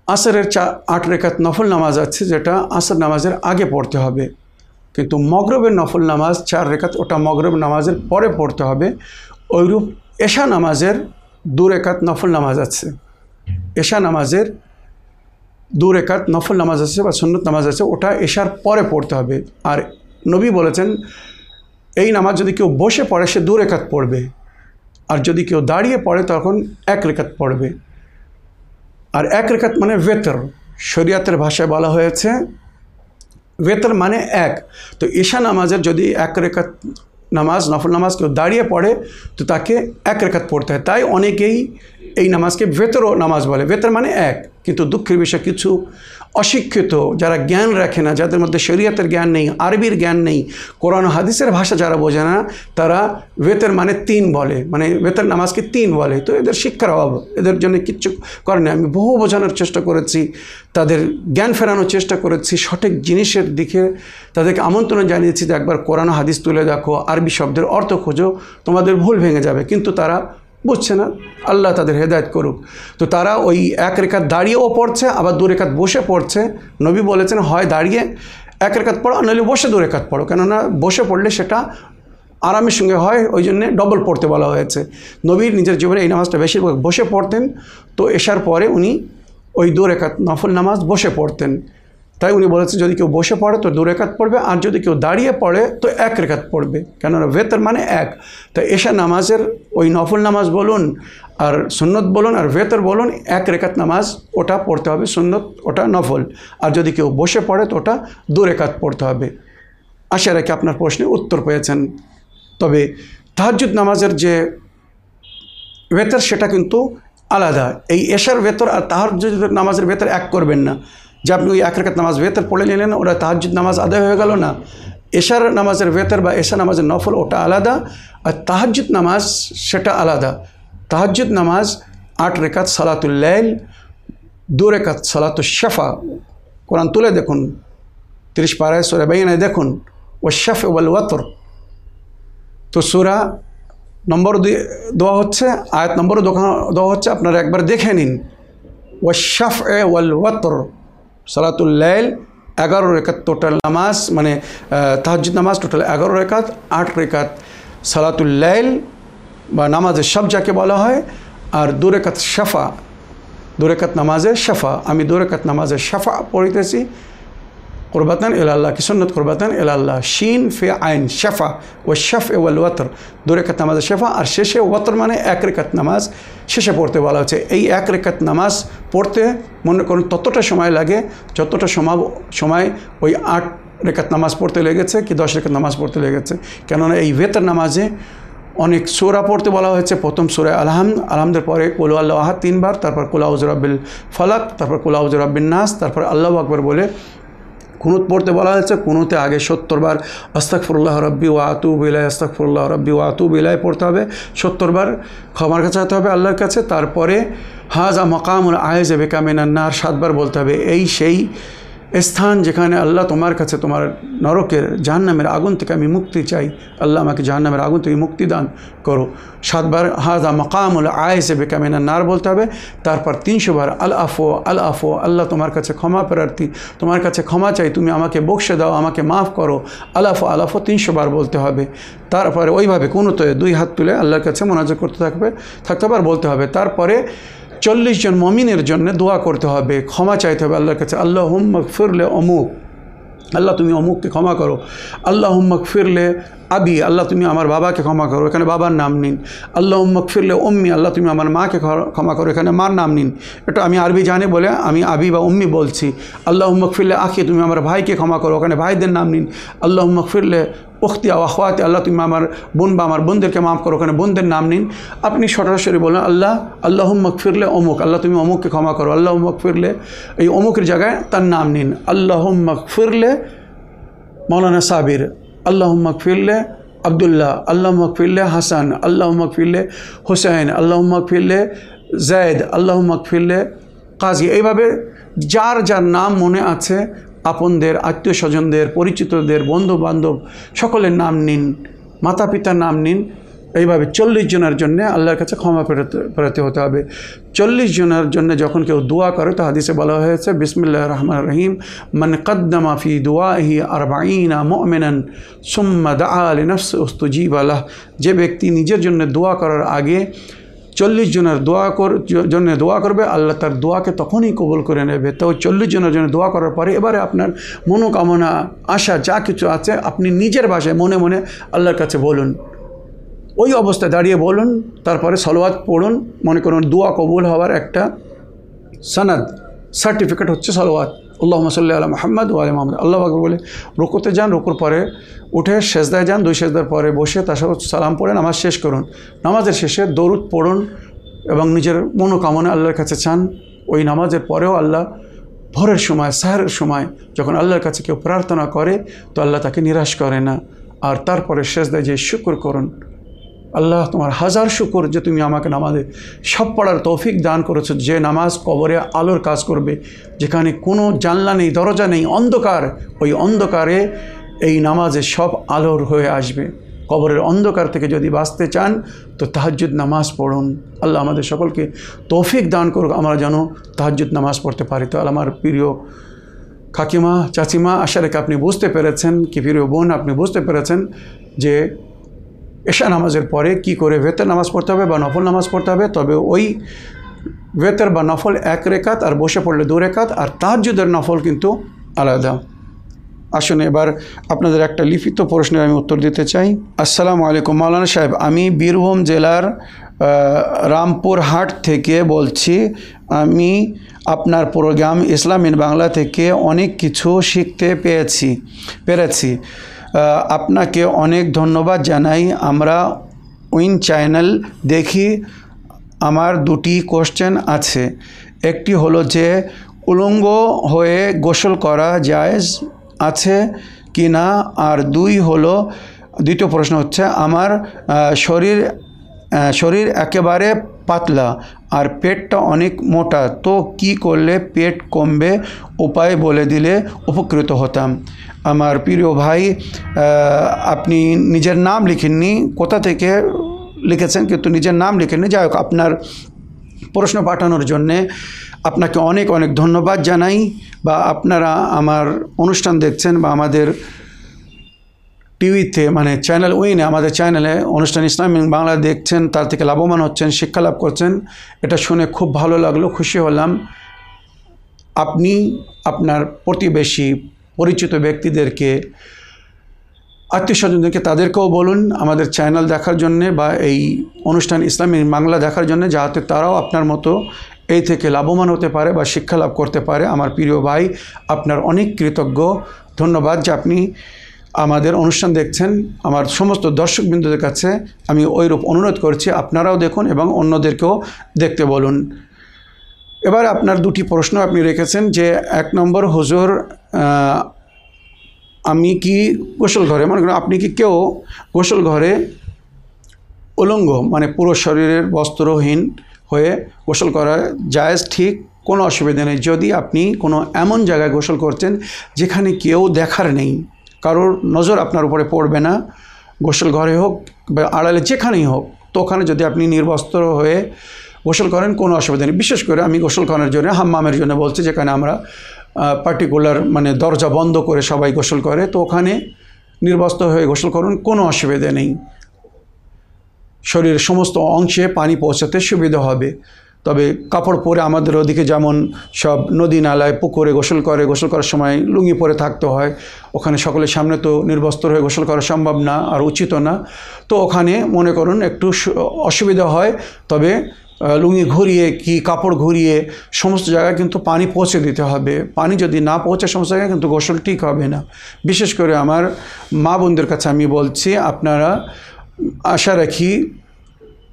আসরের চা, আট রেখাত নফল নামাজ আছে, যেটা আসর নামাজের আগে পড়তে হবে। কিন্তু মগরবের নফল নামাজ চার রেখাত, ওটা মগরব নামাজের পরে পড়তে হবে। ওইরূপ এশা নামাজের দু রেখাত নফল নামাজ আছে। এশা নামাজের দু রেখাত নফল নামাজ আছে বা সুন্নত নামাজ আছে, ওটা এশার পরে পড়তে হবে। আর নবী বলেছেন এই নামাজ যদি কেউ বসে পড়ে, সে দু রেখাত পড়বে। আর যদি কেউ দাঁড়িয়ে পড়ে, তখন এক রেখাত পড়বে। আর এক রেখাত মানে বেতর শরিয়াতের ভাষায় বলা হয়েছে বেতর মানে এক। তো ঈশা নামাজের যদি এক রেখাত নামাজ, নফল নামাজ কেউ দাঁড়িয়ে পড়ে, তো তাকে এক রেখাত পড়তে হয়। তাই অনেকেই এই নামাজকে ভেতরও নামাজ বলে। ভেতর মানে এক। কিন্তু দুঃখের বিষয়, কিছু অশিক্ষিত, যারা জ্ঞান রাখে না, যাদের মধ্যে শরীয়তের জ্ঞান নেই, আরবির জ্ঞান নেই, কোরআন হাদিসের ভাষা যারা বোঝে না, তারা বেতের মানে তিন বলে মানে বেতের নামাজকে তিন বলে। তো এদের শিক্ষার অভাব, এদের জন্য কিচ্ছু করে না আমি বহু বোঝানোর চেষ্টা করেছি, তাদের জ্ঞান ফেরানোর চেষ্টা করেছি, সঠিক জিনিসের দিকে তাদেরকে আমন্ত্রণ জানিয়েছি যে একবার কোরআন হাদিস তুলে দেখো, আরবি শব্দের অর্থ খোঁজো, তোমাদের ভুল ভেঙে যাবে। কিন্তু তারা বুঝছে না? আল্লাহ তাদের হেদায়ত করুক। তো তারা ওই এক রেখাত দাঁড়িয়েও পড়ছে, আবার দু রেখাত বসে পড়ছে। নবী বলেছেন, হয়, দাঁড়িয়ে এক রেখাত পড়ো নইলে বসে দু রেখাত পড়ো। কেননা বসে পড়লে সেটা আরামের সঙ্গে হয়, ওই জন্যে ডবল পড়তে বলা হয়েছে। নবীর নিজের জীবনে এই নামাজটা বেশিরভাগ বসে পড়তেন। তো এসার পরে উনি ওই দু রেখাত নফল নামাজ বসে পড়তেন। তাই উনি বলেছেন, যদি কেউ বসে পড়ে তো দু রেখাত পড়বে, আর যদি কেউ দাঁড়িয়ে পড়ে তো এক রেখাত পড়বে। কেননা ভেতর মানে এক। তো এশা নামাজের ওই নফল নামাজ বলুন, আর সুন্নত বলুন, আর ভেতর বলুন, এক রেখাত নামাজ ওটা পড়তে হবে, সুন্নত ওটা নফল। আর যদি কেউ বসে পড়ে তো ওটা দু রেখাত পড়তে হবে। আশা রেখে আপনার প্রশ্নে উত্তর পেয়েছেন। তবে তাহাজ্জুদ নামাজের যে ভেতর সেটা কিন্তু আলাদা। এই এশার ভেতর আর তাহাজ্জুদ নামাজের ভেতর এক করবেন না। যে আপনি ওই এক রেখাত নামাজ ভেতর পড়ে নিলেন ওটা তাহাজ্জুদ নামাজ আদায় হয়ে গেল না। এশার নামাজের ভেতর বা এশা নামাজের নফল ওটা আলাদা, আর তাহাজ্জুদ নামাজ সেটা আলাদা। তাহাজ্জুদ নামাজ আট রেখাত সালাতুল্লাইল দু রেখাত সালাতুল শাফা। কোরআন তুলে দেখুন, তিরিশ পাড়ায় সোরে বাইনায় দেখুন ও শাফ ওয়াল ওয়াতর। তো সুরা নম্বর দেওয়া হচ্ছে, আয়াত নম্বর দেওয়া হচ্ছে, আপনারা একবার দেখে নিন। ও শাফ এ ওয়াল ওয়াতর। সালাতুল্লাইল এগারো রেখাত টোটাল নামাজ মানে তাহাজ্জুদ নামাজ টোটাল এগারো রেখাত, আট রেখাত সালাতুল্লাইল বা নামাজের সব যাকে বলা হয়, আর দু শাফা দুরেখাত নামাজের শাফা। আমি দুরেখাত নামাজের শাফা পড়িতেছি কোরবাতান এল আল্লাহ সন্নত কোরবাতান এল আল্লাহ শিন ফে আইন শেফা ও শেফ এ ওয়াল ওয়াতর দু রেখাত নামাজের শেফা আর শেষে ওয়াতর মানে এক রেখাত নামাজ শেষে পড়তে বলা হচ্ছে এই এক রেখাত নামাজ পড়তে মনে করুন ততটা সময় লাগে যতটা সময় সময় ওই আট রেখাত নামাজ পড়তে লেগেছে কি দশ রেখাত নামাজ পড়তে লেগেছে কেননা এই ভেতর নামাজে অনেক সোরা পড়তে বলা হয়েছে। প্রথম সোরে আলহাম, আলহামদের পরে কুল আল্লাহ আহাদ তিনবার, তারপর কুলাউজ রব্বিল ফলাক, তারপর কুলাউজ রব্বিন নাস, তারপর আল্লাহ আকবর বলে কুনুত পড়তে বলা হয়েছে, কুনুতে আগে সত্তরবার আস্তাকফুল্লাহ রব্বি আতু বিলাই আস্তাকফুল্লাহ রব্বি আতু বিলাই পড়তে হবে। সত্তরবার ক্ষমার কাছে হতে হবে আল্লাহর কাছে। তারপরে হাজা মকামুল আয়েজ বেকামিনান্নার সাতবার বলতে হবে, এই সেই স্থান যেখানে আল্লাহ তোমার কাছে তোমার নরকের জাহান্নামের আগুন থেকে আমি মুক্তি চাই। আল্লাহ আমাকে জাহান্নামের আগুন থেকে মুক্তি দান করো। সাতবার হাজা মকামুল আয়েসে বেকামিনা নার বলতে হবে। তারপর তিনশো বার আল আফো আল আফো, আল্লাহ তোমার কাছে ক্ষমা প্রার্থী, তোমার কাছে ক্ষমা চাই, তুমি আমাকে বকশে দাও, আমাকে মাফ করো। আলাফো আলাফো তিনশো বার বলতে হবে। তারপরে ওইভাবে কোনো তো দুই হাত তুলে আল্লাহর কাছে মনাজা করতে থাকবে, থাকতে আর বলতে হবে। তারপরে চল্লিশ জন মমিনের জন্য দোয়া করতে হবে, ক্ষমা চাইতে হবে আল্লাহর কাছে। আল্লাহ হুম্মক ফিরলে অমুক, আল্লাহ তুমি অমুককে ক্ষমা করো। আল্লাহ হুম্মক ফিরলে আবি, আল্লাহ তুমি আমার বাবাকে ক্ষমা করো। এখানে বাবার নাম নিন। আল্লাহ হুম্মক ফিরলে অম্মি আল্লাহ তুমি আমার মাকে ক্ষমা করো। এখানে মার নাম নিন। এটা আমি আরবি জানি বলে আমি আবি বা উম্মি বলছি। আল্লাহ হুম্মক ফিরলে আখি, তুমি আমার ভাইকে ক্ষমা করো। ওখানে ভাইদের নাম নিন। আল্লাহ হুম্মক ফিরলে উখতি আওয়াতে আল্লাহ তুমি আমার বোন বা আমার বোনদেরকে মাফ করো, ওখানে বোনদের নাম নিন। আপনি সরাসরি বলেন আল্লাহ আল্লাহ ফিরলে অমুক, আল্লাহ তুমি অমুককে ক্ষমা করো আল্লাহ ফিরলে এই অমুকের জায়গায় তার নাম নিন। আল্লাহ ফিরলে মৌলানা সাবির আল্লাহ ফিরলে আবদুল্লাহ আল্লাহ মকফিল্লে হাসান আল্লাহ ফিরলে হুসাইন আল্লাহ ফিরলে জায়দ আল্লাহ ফিরলে কাজী। এইভাবে যার যার নাম মনে আছে আপনদের আত্মীয় স্বজনদের পরিচিতদের বন্ধু বান্ধব সকলের নাম নিন মাতা পিতার নাম নিন। এইভাবে চল্লিশ জনের জন্য আল্লাহর কাছে ক্ষমা প্রার্থী হতে হবে। চল্লিশ জনের জন্য যখন কেউ দোয়া করে, তো হাদিসে বলা হয়েছে বিসমিল্লা রহমান রহিম, মান কদ্দমা ফি দোয়াহি আরবাইনা মোমেনান সুম্মা দা আলী নফস আলাহ যে ব্যক্তি নিজের জন্য দোয়া করার আগে চল্লিশ জনের দোয়া কর জন্য দোয়া করবে, আল্লাহ তার দোয়াকে তখনই কবুল করে নেবে। তো চল্লিশ জনের জন্য দোয়া করার পরে এবারে আপনার মনোকামনা, আশা, যা কিছু আছে আপনি নিজের ভাষায় মনে মনে আল্লাহর কাছে বলুন। ওই অবস্থায় দাঁড়িয়ে বলুন, তারপরে সলওয়াত পড়ুন। মনে করুন দোয়া কবুল হওয়ার একটা সনদ, সার্টিফিকেট হচ্ছে সলওয়াত। আল্লাহ সাল্লি আলা মোহাম্মদ আলী মোহাম্মদ। আল্লাহ আকবর বলে, রুকুতে যান, রুকুর পরে উঠে সেজদায় যান, দুই সেজদার পরে বসে তার সালাম পড়ে, নামাজ শেষ করুন। নামাজের শেষে দরুদ পড়ুন এবং নিজের মনোকামনা আল্লাহর কাছে চান। ওই নামাজের পরেও আল্লাহ ভোরের সময় সাহের সময় যখন আল্লাহর কাছে কেউ প্রার্থনা করে, তো আল্লাহ তাকে নিরাশ করে না। আর তারপরে সেজদায় যে শুক্র করুন। আল্লাহ তোমার হাজার শুকর যে তুমি আমাকে নামাজে সব পড়ার তৌফিক দান করেছ। যে নামাজ কবরে আলোর কাজ করবে, যেখানে কোনো জানলা নেই, দরজা নেই, অন্ধকার, ওই অন্ধকারে এই নামাজে সব আলোর হয়ে আসবে। কবরের অন্ধকার থেকে যদি বাঁচতে চান, তো তাহাজ্জুদ নামাজ পড়ুন। আল্লাহ আমাদের সকলকে তৌফিক দান করুক, আমরা যেন তাহাজ্জুদ নামাজ পড়তে পারি। তো আমার প্রিয় কাকিমা, চাচিমা, আশা রেখে আপনি বুঝতে পেরেছেন, কি প্রিয় বোন, আপনি বুঝতে পেরেছেন যে এশা নামাজের পরে কি করে ভেতর নামাজ পড়তে হবে বা নফল নামাজ পড়তে হবে? তবে ওই ভেতর বা নফল এক রেখাত আর বসে পড়লে দু রেখাত আর তার তাহাজুদের নফল কিন্তু আলাদা। আসুন এবার আপনাদের একটা লিখিত প্রশ্নের আমি উত্তর দিতে চাই। আসসালামু আলাইকুম, মাওলানা সাহেব, আমি বীরভূম জেলার রামপুরহাট থেকে বলছি, আমি আপনার প্রোগ্রাম ইসলাম ইন বাংলা থেকে অনেক কিছু শিখতে পেয়েছি, পেরেছি। আপনাকে অনেক ধন্যবাদ জানাই। আমরা উইন চ্যানেল দেখি আমার দুটি কোশ্চেন আছে। একটি হলো যে, উলঙ্গ হয়ে গোসল করা জায়েজ আছে কি না আর দুই হলো, দ্বিতীয় প্রশ্ন হচ্ছে, আমার শরীর শরীর একেবারে পাতলা আর পেটটা অনেক মোটা, তো কি করলে পেট কমবে উপায় বলে দিলে উপকৃত হতাম। আমার প্রিয় ভাই আপনি নিজের নাম লিখেননি, কোথা থেকে লিখেছেন কিন্তু নিজের নাম লিখেননি। যাই হোক, আপনার প্রশ্ন পাঠানোর জন্যে আপনাকে অনেক অনেক ধন্যবাদ জানাই বা আপনারা আমার অনুষ্ঠান দেখছেন বা আমাদের টিভিতে মানে চ্যানেল উইনে আমাদের চ্যানেলে অনুষ্ঠান ইসলাম বাংলা দেখছেন, তার থেকে লাভবান হচ্ছেন, শিক্ষা লাভ করছেন। এটা শুনে খুব ভালো লাগল, খুশি হলাম। আপনি আপনার প্রতিবেশী, পরিচিত ব্যক্তিদেরকে, আত্মীয় স্বজনদেরকে তাদেরকেও বলুন আমাদের চ্যানেল দেখার জন্যে বা এই অনুষ্ঠান ইসলামী বাংলা দেখার জন্য, যাতে তারাও আপনার মতো এই থেকে লাভবান হতে পারে বা শিক্ষা লাভ করতে পারে। আমার প্রিয় ভাই, আপনার অনেক কৃতজ্ঞ। ধন্যবাদ যে আপনি আমাদের অনুষ্ঠান দেখছেন আমার সমস্ত দর্শকবৃন্দদের কাছে আমি ওইরূপ অনুরোধ করছি, আপনারাও দেখুন এবং অন্যদেরকেও দেখতে বলুন। এবার আপনার দুটি প্রশ্ন আপনি রেখেছেন যে এক নম্বর, হুজুর আমি কি গোসল ঘরে মনে করেন আপনি কি কেউ গোসল ঘরে উলঙ্গ মানে পুরো শরীরের বস্ত্রহীন হয়ে গোসল করা জায়েজ ঠিক? কোনো অসুবিধা নেই। যদি আপনি কোনো এমন জায়গায় গোসল করছেন যেখানে কেউ দেখার নেই কারোর নজর আপনার উপরে পড়বে না। গোসল ঘরে হোক বা আড়ালে যেখানেই হোক তো ওখানে যদি আপনি নির্বস্ত্র হয়ে গোসল করেন, কোনো অসুবিধা নেই। বিশেষ করে আমি গোসল করার জন্য হাম্মামের জন্য বলছি, যেখানে আমরা পার্টিকুলার মানে দরজা বন্ধ করে সবাই গোসল করে, তো ওখানে নির্বস্ত্র হয়ে গোসল করুন, কোনো অসুবিধা নেই। শরীরের সমস্ত অংশে পানি পৌঁছাতে সুবিধা হবে। তবে কাপড় পরে আমাদের ওদিকে যেমন সব নদী নালায়, পুকুরে গোসল করে, গোসল করার সময় লুঙ্গি পরে থাকতে হয়। ওখানে সকলের সামনে তো নির্বস্ত্র হয়ে গোসল করা সম্ভব না আর উচিত না। তো ওখানে মনে করুন একটু অসুবিধা হয়, তবে লুঙ্গি ঘুরিয়ে কি কাপড় ঘুরিয়ে সমস্ত জায়গায় কিন্তু পানি পৌঁছে দিতে হবে। পানি যদি না পৌঁছে সমস্ত জায়গায় কিন্তু গোসল ঠিক হবে না। বিশেষ করে আমার মা বোনদের কাছে আমি বলছি, আপনারা আশা রাখি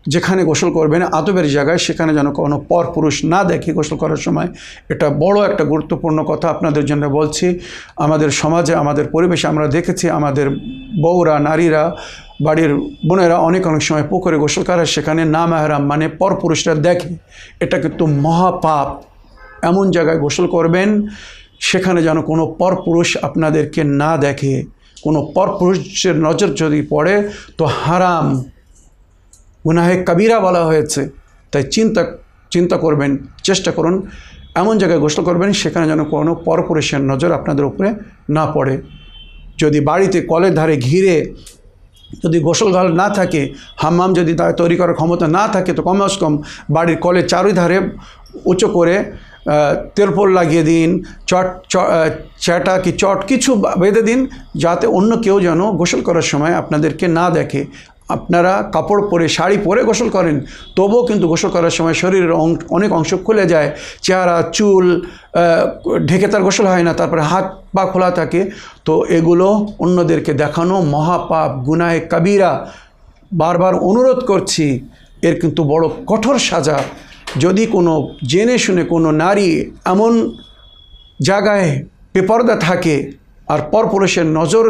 যেখানে গোসল করবেন, আদবের জায়গায় সেখানে যেন কোনো পর পুরুষ না দেখে গোসল করার সময়। এটা বড় একটা গুরুত্বপূর্ণ কথা আপনাদের জন্য বলছি। আমাদের সমাজে, আমাদের পরিবেশে আমরা দেখেছি, আমাদের বউরা, নারীরা, বাড়ির বোনেরা অনেক অনেক সময় পুকুরে গোসল করে, সেখানে না মেহরাম মানে পরপুরুষরা দেখে। এটা কিন্তু মহাপাপ। এমন জায়গায় গোসল করবেন, সেখানে যেন কোনো পরপুরুষ আপনাদেরকে না দেখে। কোনো পরপুরুষের নজর যদি পড়ে, তো হারাম। গুনাহে কবিরা বলা হয়েছে। তাই চিন্তা চিন্তা করবেন, চেষ্টা করুন, এমন জায়গায় গোসল করবেন সেখানে যেন কোনো পরপুরুষের নজর আপনাদের উপরে না পড়ে। যদি বাড়িতে কলের ধারে ঘিরে যদি গোসল ঘর না থাকে, হাম্মাম যদি তার তৈরি করার ক্ষমতা না থাকে, তো কমস কম বাড়ির কলের চারিধারে উঁচু করে তেলপোল লাগিয়ে দিন, চট চ্যাটা কি চট কিছু বেঁধে দিন, যাতে অন্য কেউ যেন গোসল করার সময় আপনাদেরকে না দেখে। আপনারা কাপড় পরে, শাড়ি পরে গোসল করেন, তবুও কিন্তু গোসল করার সময় শরীরের অনেক অংশ খুলে যায়, চেহারা, চুল ঢেকে তার গোসল হয় না, তারপরে হাত পা খোলা থাকে। তো এগুলো অন্যদেরকে দেখানো মহাপাপ গুনাহে কবিরা। বারবার অনুরোধ করছি, এর কিন্তু বড় কঠোর সাজা। যদি কোনো জেনে শুনে কোনো নারী এমন জায়গায় বেপর্দা থাকে, আর পরপুরুষের নজর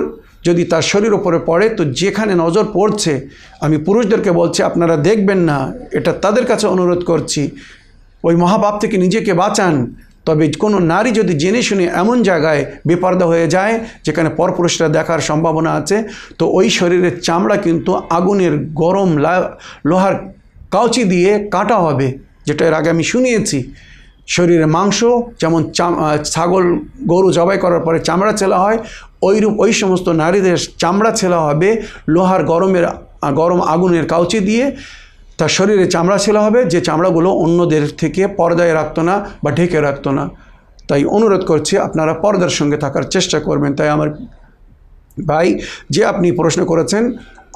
যদি তার শরীর ওপরে পড়ে, তো যেখানে নজর পড়ছে, আমি পুরুষদেরকে বলছি, আপনারা দেখবেন না, এটা তাদের কাছে অনুরোধ করছি। ওই মহাপাপ থেকে নিজেকে বাঁচান। তবে কোনো নারী যদি জেনে শুনে এমন জায়গায় বেপর্দা হয়ে যায়, যেখানে পরপুরুষরা দেখার সম্ভাবনা আছে, তো ওই শরীরের চামড়া কিন্তু আগুনের গরম লোহার কাউচি দিয়ে কাটা হবে, যেটা এর আগে আমি শুনিয়েছি। শরীরে মাংস, যেমন ছাগল, গরু জবাই করার পরে চামড়া চেলা হয় ওইরূপ ওই সমস্ত নারীদের চামড়া ছেলা হবে, লোহার গরমের, গরম আগুনের কাউচি দিয়ে তার শরীরে চামড়া ছেলা হবে, যে চামড়াগুলো অন্যদের থেকে পর্দায় রাখতো না বা ঢেকে রাখতো না। তাই অনুরোধ করছি, আপনারা পর্দার সঙ্গে থাকার চেষ্টা করবেন। তাই আমার ভাই, যে আপনি প্রশ্ন করেছেন,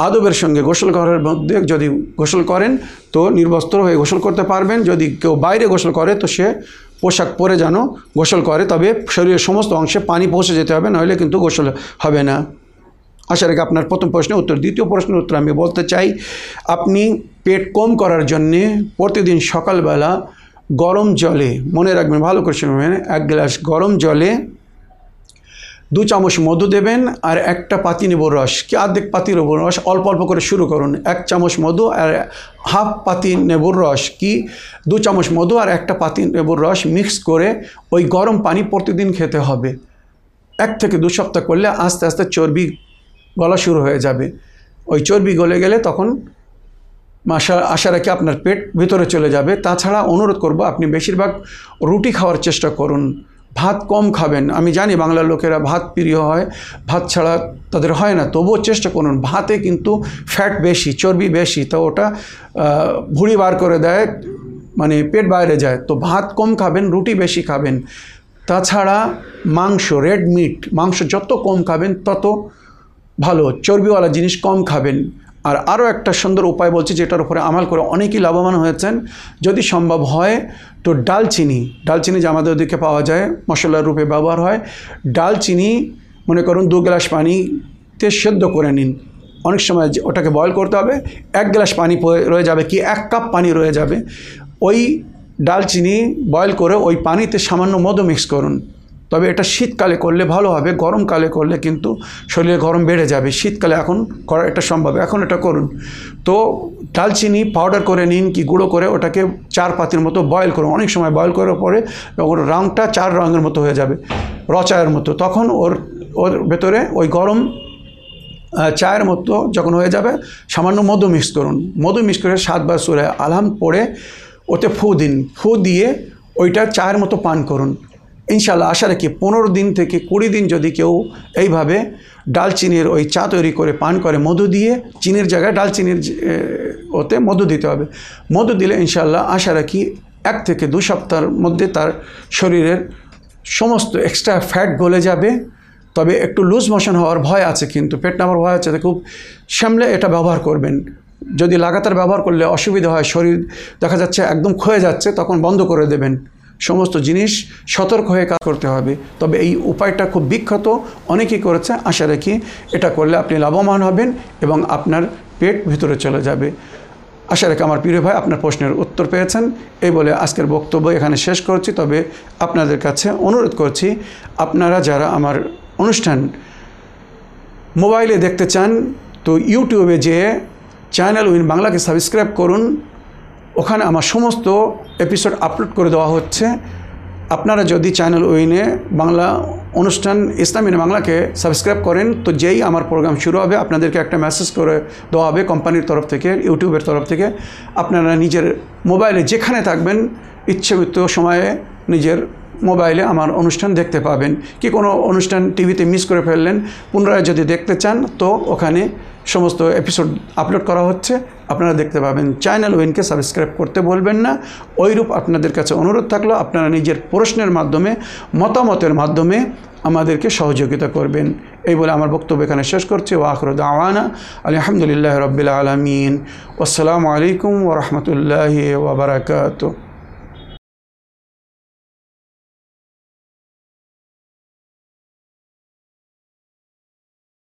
আদবের সঙ্গে গোসল করার মধ্যে যদি গোসল করেন, তো নির্বস্ত্র হয়ে গোসল করতে পারবেন। যদি কেউ বাইরে গোসল করে, তো সে পোশাক পরে যেন গোসল করে, তবে শরীরের সমস্ত অংশে পানি পৌঁছে যেতে হবে, নইলে কিন্তু গোসল হবে না। আশা রেখে আপনার প্রথম প্রশ্নের উত্তর, দ্বিতীয় প্রশ্নের উত্তর আমি বলতে চাই, আপনি পেট কম করার জন্যে প্রতিদিন সকালবেলা গরম জলে, মনে রাখবেন, ভালো করে শুনবেন এক গ্লাস গরম জলে দু চামচ মধু দেবেন আর একটা পাতি নেবুর রস। কি অর্ধেক পাতি নেবুর রস? অল্প অল্প করে শুরু করুন। এক চামচ মধু আর হাফ পাতি নেবুর রস। কি? দু চামচ মধু আর একটা পাতি নেবুর রস মিক্স করে ওই গরম পানি প্রতিদিন খেতে হবে। এক থেকে দু সপ্তাহ করলে আস্তে আস্তে চর্বি গলা শুরু হয়ে যাবে। ওই চর্বি গলে গেলে তখন আশা আশা রাখি আপনার পেট ভিতরে চলে যাবে। তাছাড়া অনুরোধ করব আপনি বেশিরভাগ রুটি খাওয়ার চেষ্টা করুন। ভাত কম খাবেন। আমি জানি বাংলার লোকেরা ভাত প্রিয় হয়, ভাত ছাড়া তাদের হয় না। তবুও চেষ্টা করুন, ভাতে কিন্তু ফ্যাট বেশি, চর্বি বেশি, তো ওটা ভুঁড়ি বার করে দেয় মানে পেট বাইরে যায়। তো ভাত কম খাবেন, রুটি বেশি খাবেন। তাছাড়া মাংস রেড মিট মাংস যত কম খাবেন, তত ভালো। চর্বিওয়ালা জিনিস কম খাবেন। আর আরও একটা সুন্দর উপায় বলছি যেটার উপরে আমাল করে অনেকেই লাভবান হয়েছেন। যদি সম্ভব হয় তো ডালচিনি ডালচিনি যে আমাদের ওদিকে পাওয়া যায়, মশলার রূপে ব্যবহার হয়। ডালচিনি মনে করুন দু গ্লাস পানিতে সেদ্ধ করে নিন। অনেক সময় ওটাকে বয়ল করতে হবে, এক গ্লাস পানি রয়ে যাবে কি এক কাপ পানি রয়ে যাবে। ওই ডালচিনি বয়ল করে ওই পানিতে সামান্য মধু মিক্স করুন। তবে এটা শীতকালে করলে ভালো হবে, গরমকালে করলে কিন্তু শরীরে গরম বেড়ে যাবে। শীতকালে এখন করা এটা সম্ভব। এখন এটা করুন। তো ডালচিনি পাউডার করে নিন কি গুঁড়ো করে ওটাকে চার পাতির মতো বয়েল করুন। অনেক সময় বয়েল করার পরে ওর রঙটা চার রঙের মতো হয়ে যাবে, রচায়ের মতো। তখন ওর ওর ভেতরে ওই গরম চায়ের মতো যখন হয়ে যাবে, সামান্য মধু মিক্স করুন। মধু মিক্স করে সাতবার সুরে আলহাম পড়ে ওতে ফু দিন। ফু দিয়ে ওইটা চায়ের মতো পান করুন। ইনশাল্লাহ আশা রাখি পনেরো দিন থেকে কুড়ি দিন যদি কেউ এইভাবে ডালচিনির ওই চা তৈরি করে পান করে, মধু দিয়ে চিনির জায়গায় ডালচিনির ওতে মধু দিতে হবে। মধু দিলে ইনশাল্লাহ আশা রাখি এক থেকে দু সপ্তাহের মধ্যে তার শরীরের সমস্ত এক্সট্রা ফ্যাট গলে যাবে। তবে একটু লুজ মোশন হওয়ার ভয় আছে কিন্তু পেট নামার ভয় আছে খুব সামলে এটা ব্যবহার করবেন। যদি লাগাতার ব্যবহার করলে অসুবিধা হয়, শরীর দেখা যাচ্ছে একদম ক্ষয়ে যাচ্ছে, তখন বন্ধ করে দেবেন। সমস্ত জিনিস সতর্ক হয়ে কাজ করতে হবে। তবে এই উপায়টা খুব বিখ্যাত। অনেকেই করেছে, আশা রাখি এটা করলে আপনি লাভবান হবেন এবং আপনার পেট ভিতরে চলে যাবে। আশা রেখে আমার প্রিয় ভাই আপনার প্রশ্নের উত্তর পেয়েছেন। এই বলে আজকের বক্তব্য এখানে শেষ করছি। তবে আপনাদের কাছে অনুরোধ করছি, আপনারা যারা আমার অনুষ্ঠান মোবাইলে দেখতে চান, তো ইউটিউবে যেয়ে চ্যানেল উইন বাংলাকে সাবস্ক্রাইব করুন। ওখানে আমার সমস্ত এপিসোড আপলোড করে দেওয়া হচ্ছে। আপনারা যদি চ্যানেল উইনে বাংলা অনুষ্ঠান, ইসলামী বাংলাকে সাবস্ক্রাইব করেন, তো যেই আমার প্রোগ্রাম শুরু হবে, আপনাদেরকে একটা মেসেজ করে দেওয়া হবে কোম্পানির তরফ থেকে, ইউটিউবের তরফ থেকে। আপনারা নিজের মোবাইলে যেখানে থাকবেন ইচ্ছাকৃত সময়ে নিজের মোবাইলে আমার অনুষ্ঠান দেখতে পাবেন। কি কোনো অনুষ্ঠান টিভিতে মিস করে ফেললেন, পুনরায় যদি দেখতে চান, তো ওখানে সমস্ত এপিসোড আপলোড করা হচ্ছে। আপনারা দেখতে পাবেন চ্যানেল ওয়েনকে সাবস্ক্রাইব করতে বলবেন না। ওইরূপ আপনাদের কাছে অনুরোধ থাকল, আপনারা নিজের প্রশ্নের মাধ্যমে, মতামতের মাধ্যমে আমাদেরকে সহযোগিতা করবেন। এই বলে আমার বক্তব্য এখানে শেষ করছি। ও আখর দাওয়ানা। আলহামদুলিল্লাহ রবিল আলমিন। আসসালামু আলাইকুম ওরহমতুল্লাহ ওবরাকাত